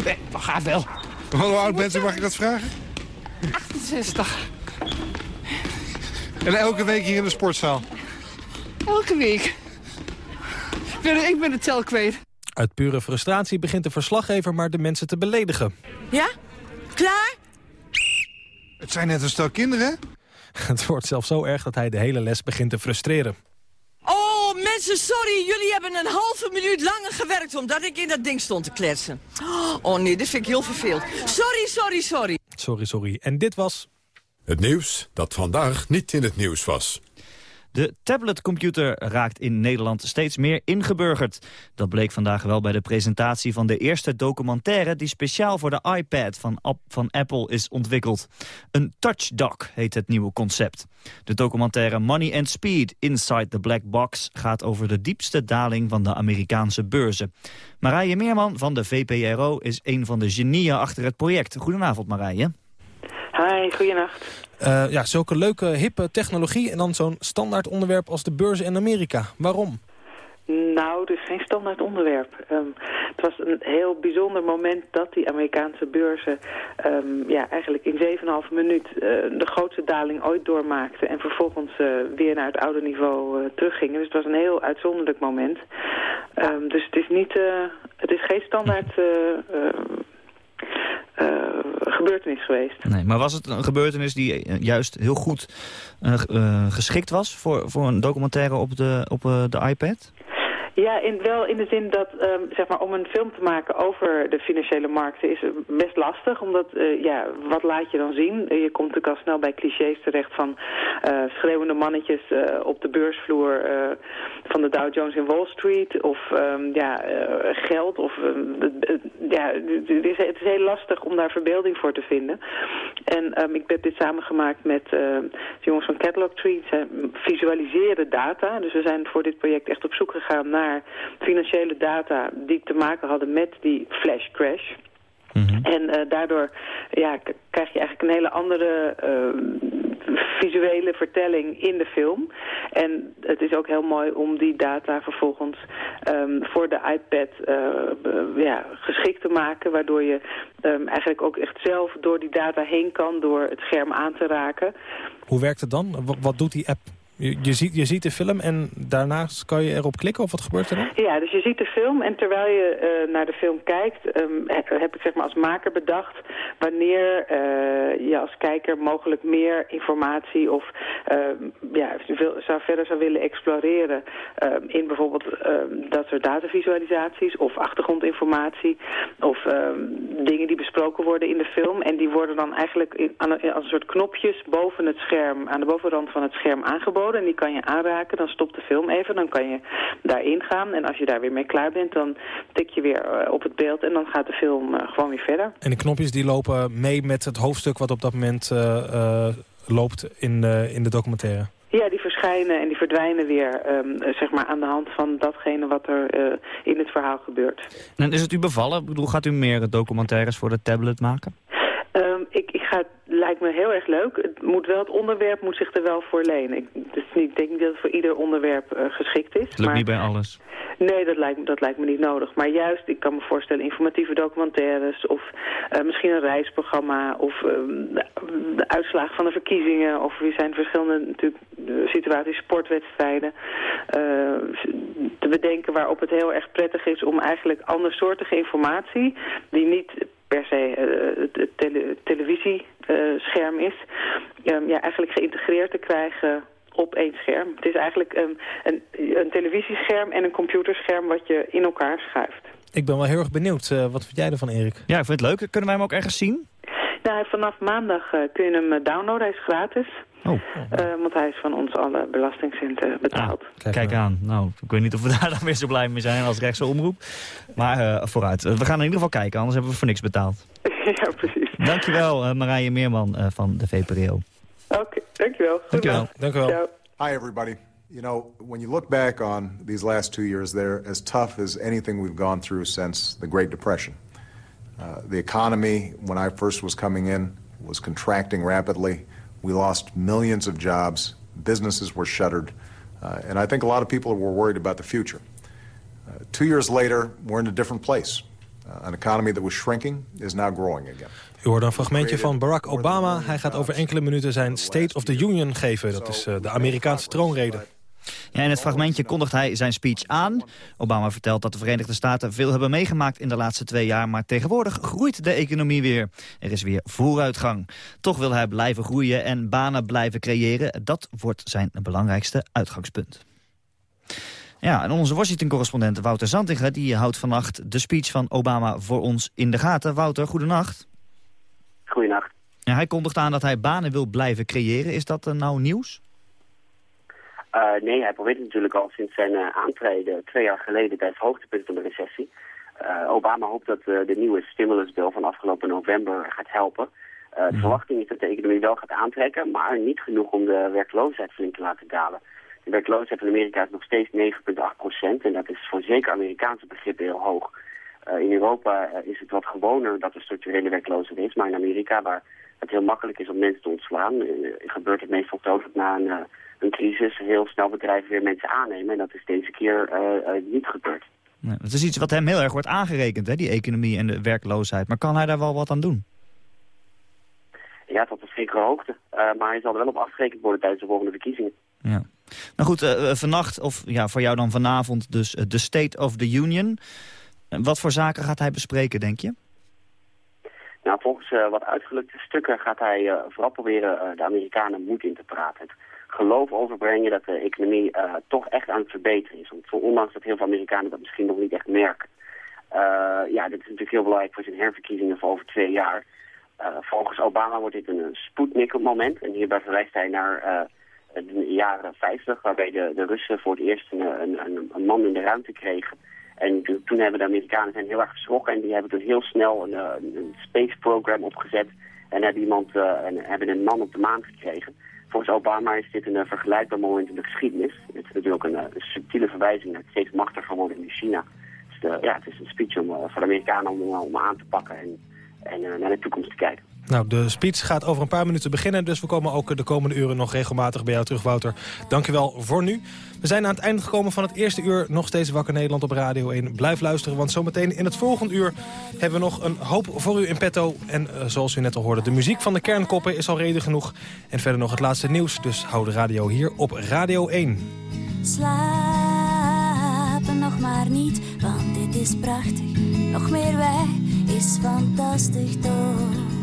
[SPEAKER 31] Nee, dat gaat wel.
[SPEAKER 23] Hoe oud bent u, mag ik dat vragen?
[SPEAKER 31] 68.
[SPEAKER 23] En elke week hier in de sportzaal?
[SPEAKER 31] Elke week. Ik ben, ik ben het tel kwijt.
[SPEAKER 4] Uit pure frustratie begint de verslaggever maar de mensen te beledigen.
[SPEAKER 30] Ja? Klaar?
[SPEAKER 23] Het zijn net een stel kinderen,
[SPEAKER 4] Het wordt zelfs zo erg dat hij de hele les begint te frustreren.
[SPEAKER 30] Oh, mensen, sorry. Jullie hebben een halve minuut langer gewerkt... omdat ik in dat ding stond te kletsen. Oh nee, dit vind ik heel verveeld. Sorry, sorry, sorry.
[SPEAKER 4] Sorry, sorry. En dit was...
[SPEAKER 2] Het nieuws dat vandaag niet in het nieuws was.
[SPEAKER 5] De tabletcomputer raakt in Nederland steeds meer ingeburgerd. Dat bleek vandaag wel bij de presentatie van de eerste documentaire... die speciaal voor de iPad van, Apple is ontwikkeld. Een touchdock heet het nieuwe concept. De documentaire Money and Speed Inside the Black Box... gaat over de diepste daling van de Amerikaanse beurzen. Marije Meerman van de VPRO is een van de genieën achter het project. Goedenavond Marije.
[SPEAKER 32] Hi, goedenacht.
[SPEAKER 4] Uh, ja, zulke leuke, hippe technologie en dan zo'n standaard onderwerp als de beurzen in Amerika. Waarom?
[SPEAKER 32] Nou, dus geen standaard onderwerp. Um, het was een heel bijzonder moment dat die Amerikaanse beurzen um, ja, eigenlijk in 7,5 minuut uh, de grootste daling ooit doormaakten en vervolgens uh, weer naar het oude niveau teruggingen. Dus het was een heel uitzonderlijk moment. Um, dus het is niet, het is geen standaard gebeurtenis geweest.
[SPEAKER 5] Nee, maar was het een gebeurtenis die juist heel goed uh, geschikt was voor, voor een documentaire op de, op de iPad?
[SPEAKER 32] Ja, in, wel in de zin dat, ehm, zeg maar, om een film te maken over de financiële markten is best lastig. Omdat, eh, ja, wat laat je dan zien? je komt natuurlijk al snel bij clichés terecht van uh, schreeuwende mannetjes op de beursvloer van de Dow Jones in Wall Street. Of, um, ja, geld. Of, ja, het is, het is, heel lastig om daar verbeelding voor te vinden. En um, ik heb dit samengemaakt met de jongens van Catalog Tree. Ze visualiseren data. Dus we zijn voor dit project echt op zoek gegaan naar financiële data die te maken hadden met die flash crash. Mhm. En uh, daardoor ja, krijg je eigenlijk een hele andere uh, visuele vertelling in de film. En het is ook heel mooi om die data vervolgens um, voor de iPad uh, ja, geschikt te maken. Waardoor je um, eigenlijk ook echt zelf door die data heen kan door het scherm aan te raken.
[SPEAKER 4] Hoe werkt het dan? wat doet die app? Je, ziet, je ziet de film en daarnaast kan je erop klikken of wat gebeurt er dan?
[SPEAKER 32] Ja, dus je ziet de film en terwijl je uh, naar de film kijkt... Um, heb ik zeg maar als maker bedacht wanneer uh, je als kijker mogelijk meer informatie... of uh, ja, zou verder zou willen exploreren ehm, in bijvoorbeeld dat soort datavisualisaties... of achtergrondinformatie of dingen die besproken worden in de film. En die worden dan eigenlijk in, als een soort knopjes boven het scherm, aan de bovenrand van het scherm aangeboden en die kan je aanraken. Dan stopt de film even, dan kan je daarin gaan. En als je daar weer mee klaar bent, dan tik je weer eh, op het beeld en dan gaat de film uh, gewoon weer verder.
[SPEAKER 4] En de knopjes die lopen mee met het hoofdstuk wat op dat moment uh, loopt in, in de documentaire?
[SPEAKER 32] Ja, die verschijnen en die verdwijnen weer um, zeg maar aan de hand van datgene wat er uh, in het verhaal gebeurt.
[SPEAKER 5] En is het u bevallen? Ik bedoel, gaat u meer documentaires voor de tablet maken?
[SPEAKER 32] Ga lijkt me heel erg leuk. Het, moet wel, het onderwerp moet zich er wel voor lenen. Ik, dus ik denk niet dat het voor ieder onderwerp uh, geschikt is.
[SPEAKER 5] Het lukt maar, niet bij alles.
[SPEAKER 32] Nee, dat lijkt, dat lijkt me niet nodig. Maar juist, ik kan me voorstellen, informatieve documentaires... of uh, misschien een reisprogramma... of uh, de, de, uitslag van de verkiezingen... of er zijn verschillende natuurlijk, situaties, sportwedstrijden... te bedenken waarop het heel erg prettig is... om eigenlijk andersoortige informatie... die niet per se uh, het tele televisiescherm is, um, ja, eigenlijk geïntegreerd te krijgen op één scherm. Het is eigenlijk um, een, een televisiescherm en een computerscherm wat je in elkaar schuift.
[SPEAKER 4] Ik ben wel heel erg benieuwd. Uh, wat vind jij ervan, Erik?
[SPEAKER 5] Ja, ik vind het leuk. Kunnen wij hem ook ergens zien?
[SPEAKER 32] Nou, vanaf maandag uh, kun je hem downloaden. Hij is gratis.
[SPEAKER 5] Oh.
[SPEAKER 32] Uh, want hij is van ons alle belastingcenten betaald.
[SPEAKER 5] Ah, kijk, aan. Nou, ik weet niet of we daar dan weer zo blij mee zijn als rechtse omroep. Maar uh, vooruit. we gaan in ieder geval kijken, anders hebben we voor niks betaald.
[SPEAKER 32] ja, precies.
[SPEAKER 5] Dankjewel, uh, Marije Meerman van de VPRO.
[SPEAKER 32] Oké, okay, dankjewel.
[SPEAKER 5] Dankjewel.
[SPEAKER 4] Dankjewel.
[SPEAKER 32] Ciao.
[SPEAKER 33] Hi, everybody. You know, when you look back on these last two years, they're as tough as anything we've gone through since the Great Depression. Uh, the economy, when I first was coming in, was contracting rapidly. We lost millions of jobs. Businesses were shuttered. Uh, and I think a lot of people were worried about the future. Uh, two years later, we're in a different place. Uh, an economy that was shrinking is now growing again.
[SPEAKER 4] U hoort een fragmentje van Barack Obama. Hij gaat over enkele minuten zijn State of the Union geven. Dat is uh, de Amerikaanse troonrede.
[SPEAKER 5] Ja, in het fragmentje kondigt hij zijn speech aan. Obama vertelt dat de Verenigde Staten veel hebben meegemaakt in de laatste twee jaar... maar tegenwoordig groeit de economie weer. Er is weer vooruitgang. Toch wil hij blijven groeien en banen blijven creëren. Dat wordt zijn belangrijkste uitgangspunt. Ja, en onze Washington-correspondent Wouter Zantiger... die houdt vannacht de speech van Obama voor ons in de gaten. Wouter, goedenacht.
[SPEAKER 34] Goedenacht.
[SPEAKER 5] Ja, hij kondigt aan dat hij banen wil blijven creëren. Is dat nou nieuws?
[SPEAKER 34] Uh, nee, hij probeert het natuurlijk al sinds zijn uh, aantreden twee jaar geleden bij het hoogtepunt van de recessie. Uh, Obama hoopt dat de nieuwe stimulusbill van afgelopen november gaat helpen. de mhm. verwachting is dat de economie wel gaat aantrekken, maar niet genoeg om de werkloosheid flink te laten dalen. De werkloosheid in Amerika is nog steeds 9,8 procent en dat is voor zeker Amerikaanse begrippen heel hoog. in Europa is het wat gewoner dat er structurele werkloosheid is, maar in Amerika, waar het heel makkelijk is om mensen te ontslaan, gebeurt het meestal dat na een een crisis heel snel bedrijven weer mensen aannemen. En dat is deze keer uh, uh, niet gebeurd.
[SPEAKER 5] Nee, het is iets wat hem heel erg wordt aangerekend, hè, die economie en de werkloosheid. Maar kan hij daar wel wat aan doen?
[SPEAKER 34] Ja, tot een zekere hoogte. Uh, maar hij zal er wel op afgerekend worden tijdens de volgende verkiezingen.
[SPEAKER 5] Ja. Nou goed, vannacht, of ja, voor jou dan vanavond dus de State of the Union. Wat voor zaken gaat hij bespreken, denk je?
[SPEAKER 34] Nou, volgens wat uitgelukte stukken gaat hij vooral proberen de Amerikanen moed in te praten geloof overbrengen dat de economie toch echt aan het verbeteren is. Want ondanks dat heel veel Amerikanen dat misschien nog niet echt merken. ja, dit is natuurlijk heel belangrijk voor zijn herverkiezingen voor over twee jaar. volgens Obama wordt dit een Sputnik-moment. En hierbij verwijst hij naar de jaren 50, waarbij de, de Russen voor het eerst een, een, een man in de ruimte kregen. En toen hebben de Amerikanen zijn heel erg geschrokken en die hebben toen heel snel een, een space program opgezet. En hebben, iemand, uh, en hebben een man op de maan gekregen. Volgens Obama is dit een uh, vergelijkbaar moment in de geschiedenis. Het is natuurlijk een, een subtiele verwijzing naar het steeds machtiger worden in China. Dus ja, het is een speech om, voor de Amerikanen om, om aan te pakken en, en naar de toekomst te kijken.
[SPEAKER 4] Nou, de speech gaat over een paar minuten beginnen. Dus we komen ook de komende uren nog regelmatig bij jou terug, Wouter. Dank je wel voor nu. We zijn aan het einde gekomen van het eerste uur. Nog steeds Wakker Nederland op Radio 1. Blijf luisteren, want zometeen in het volgende uur... hebben we nog een hoop voor u in petto. En uh, zoals u net al hoorde, de muziek van de kernkoppen is al reden genoeg. En verder nog het laatste nieuws. Dus hou de radio hier op Radio 1.
[SPEAKER 35] Slapen nog maar niet, want dit is prachtig. Nog meer wij is fantastisch toch.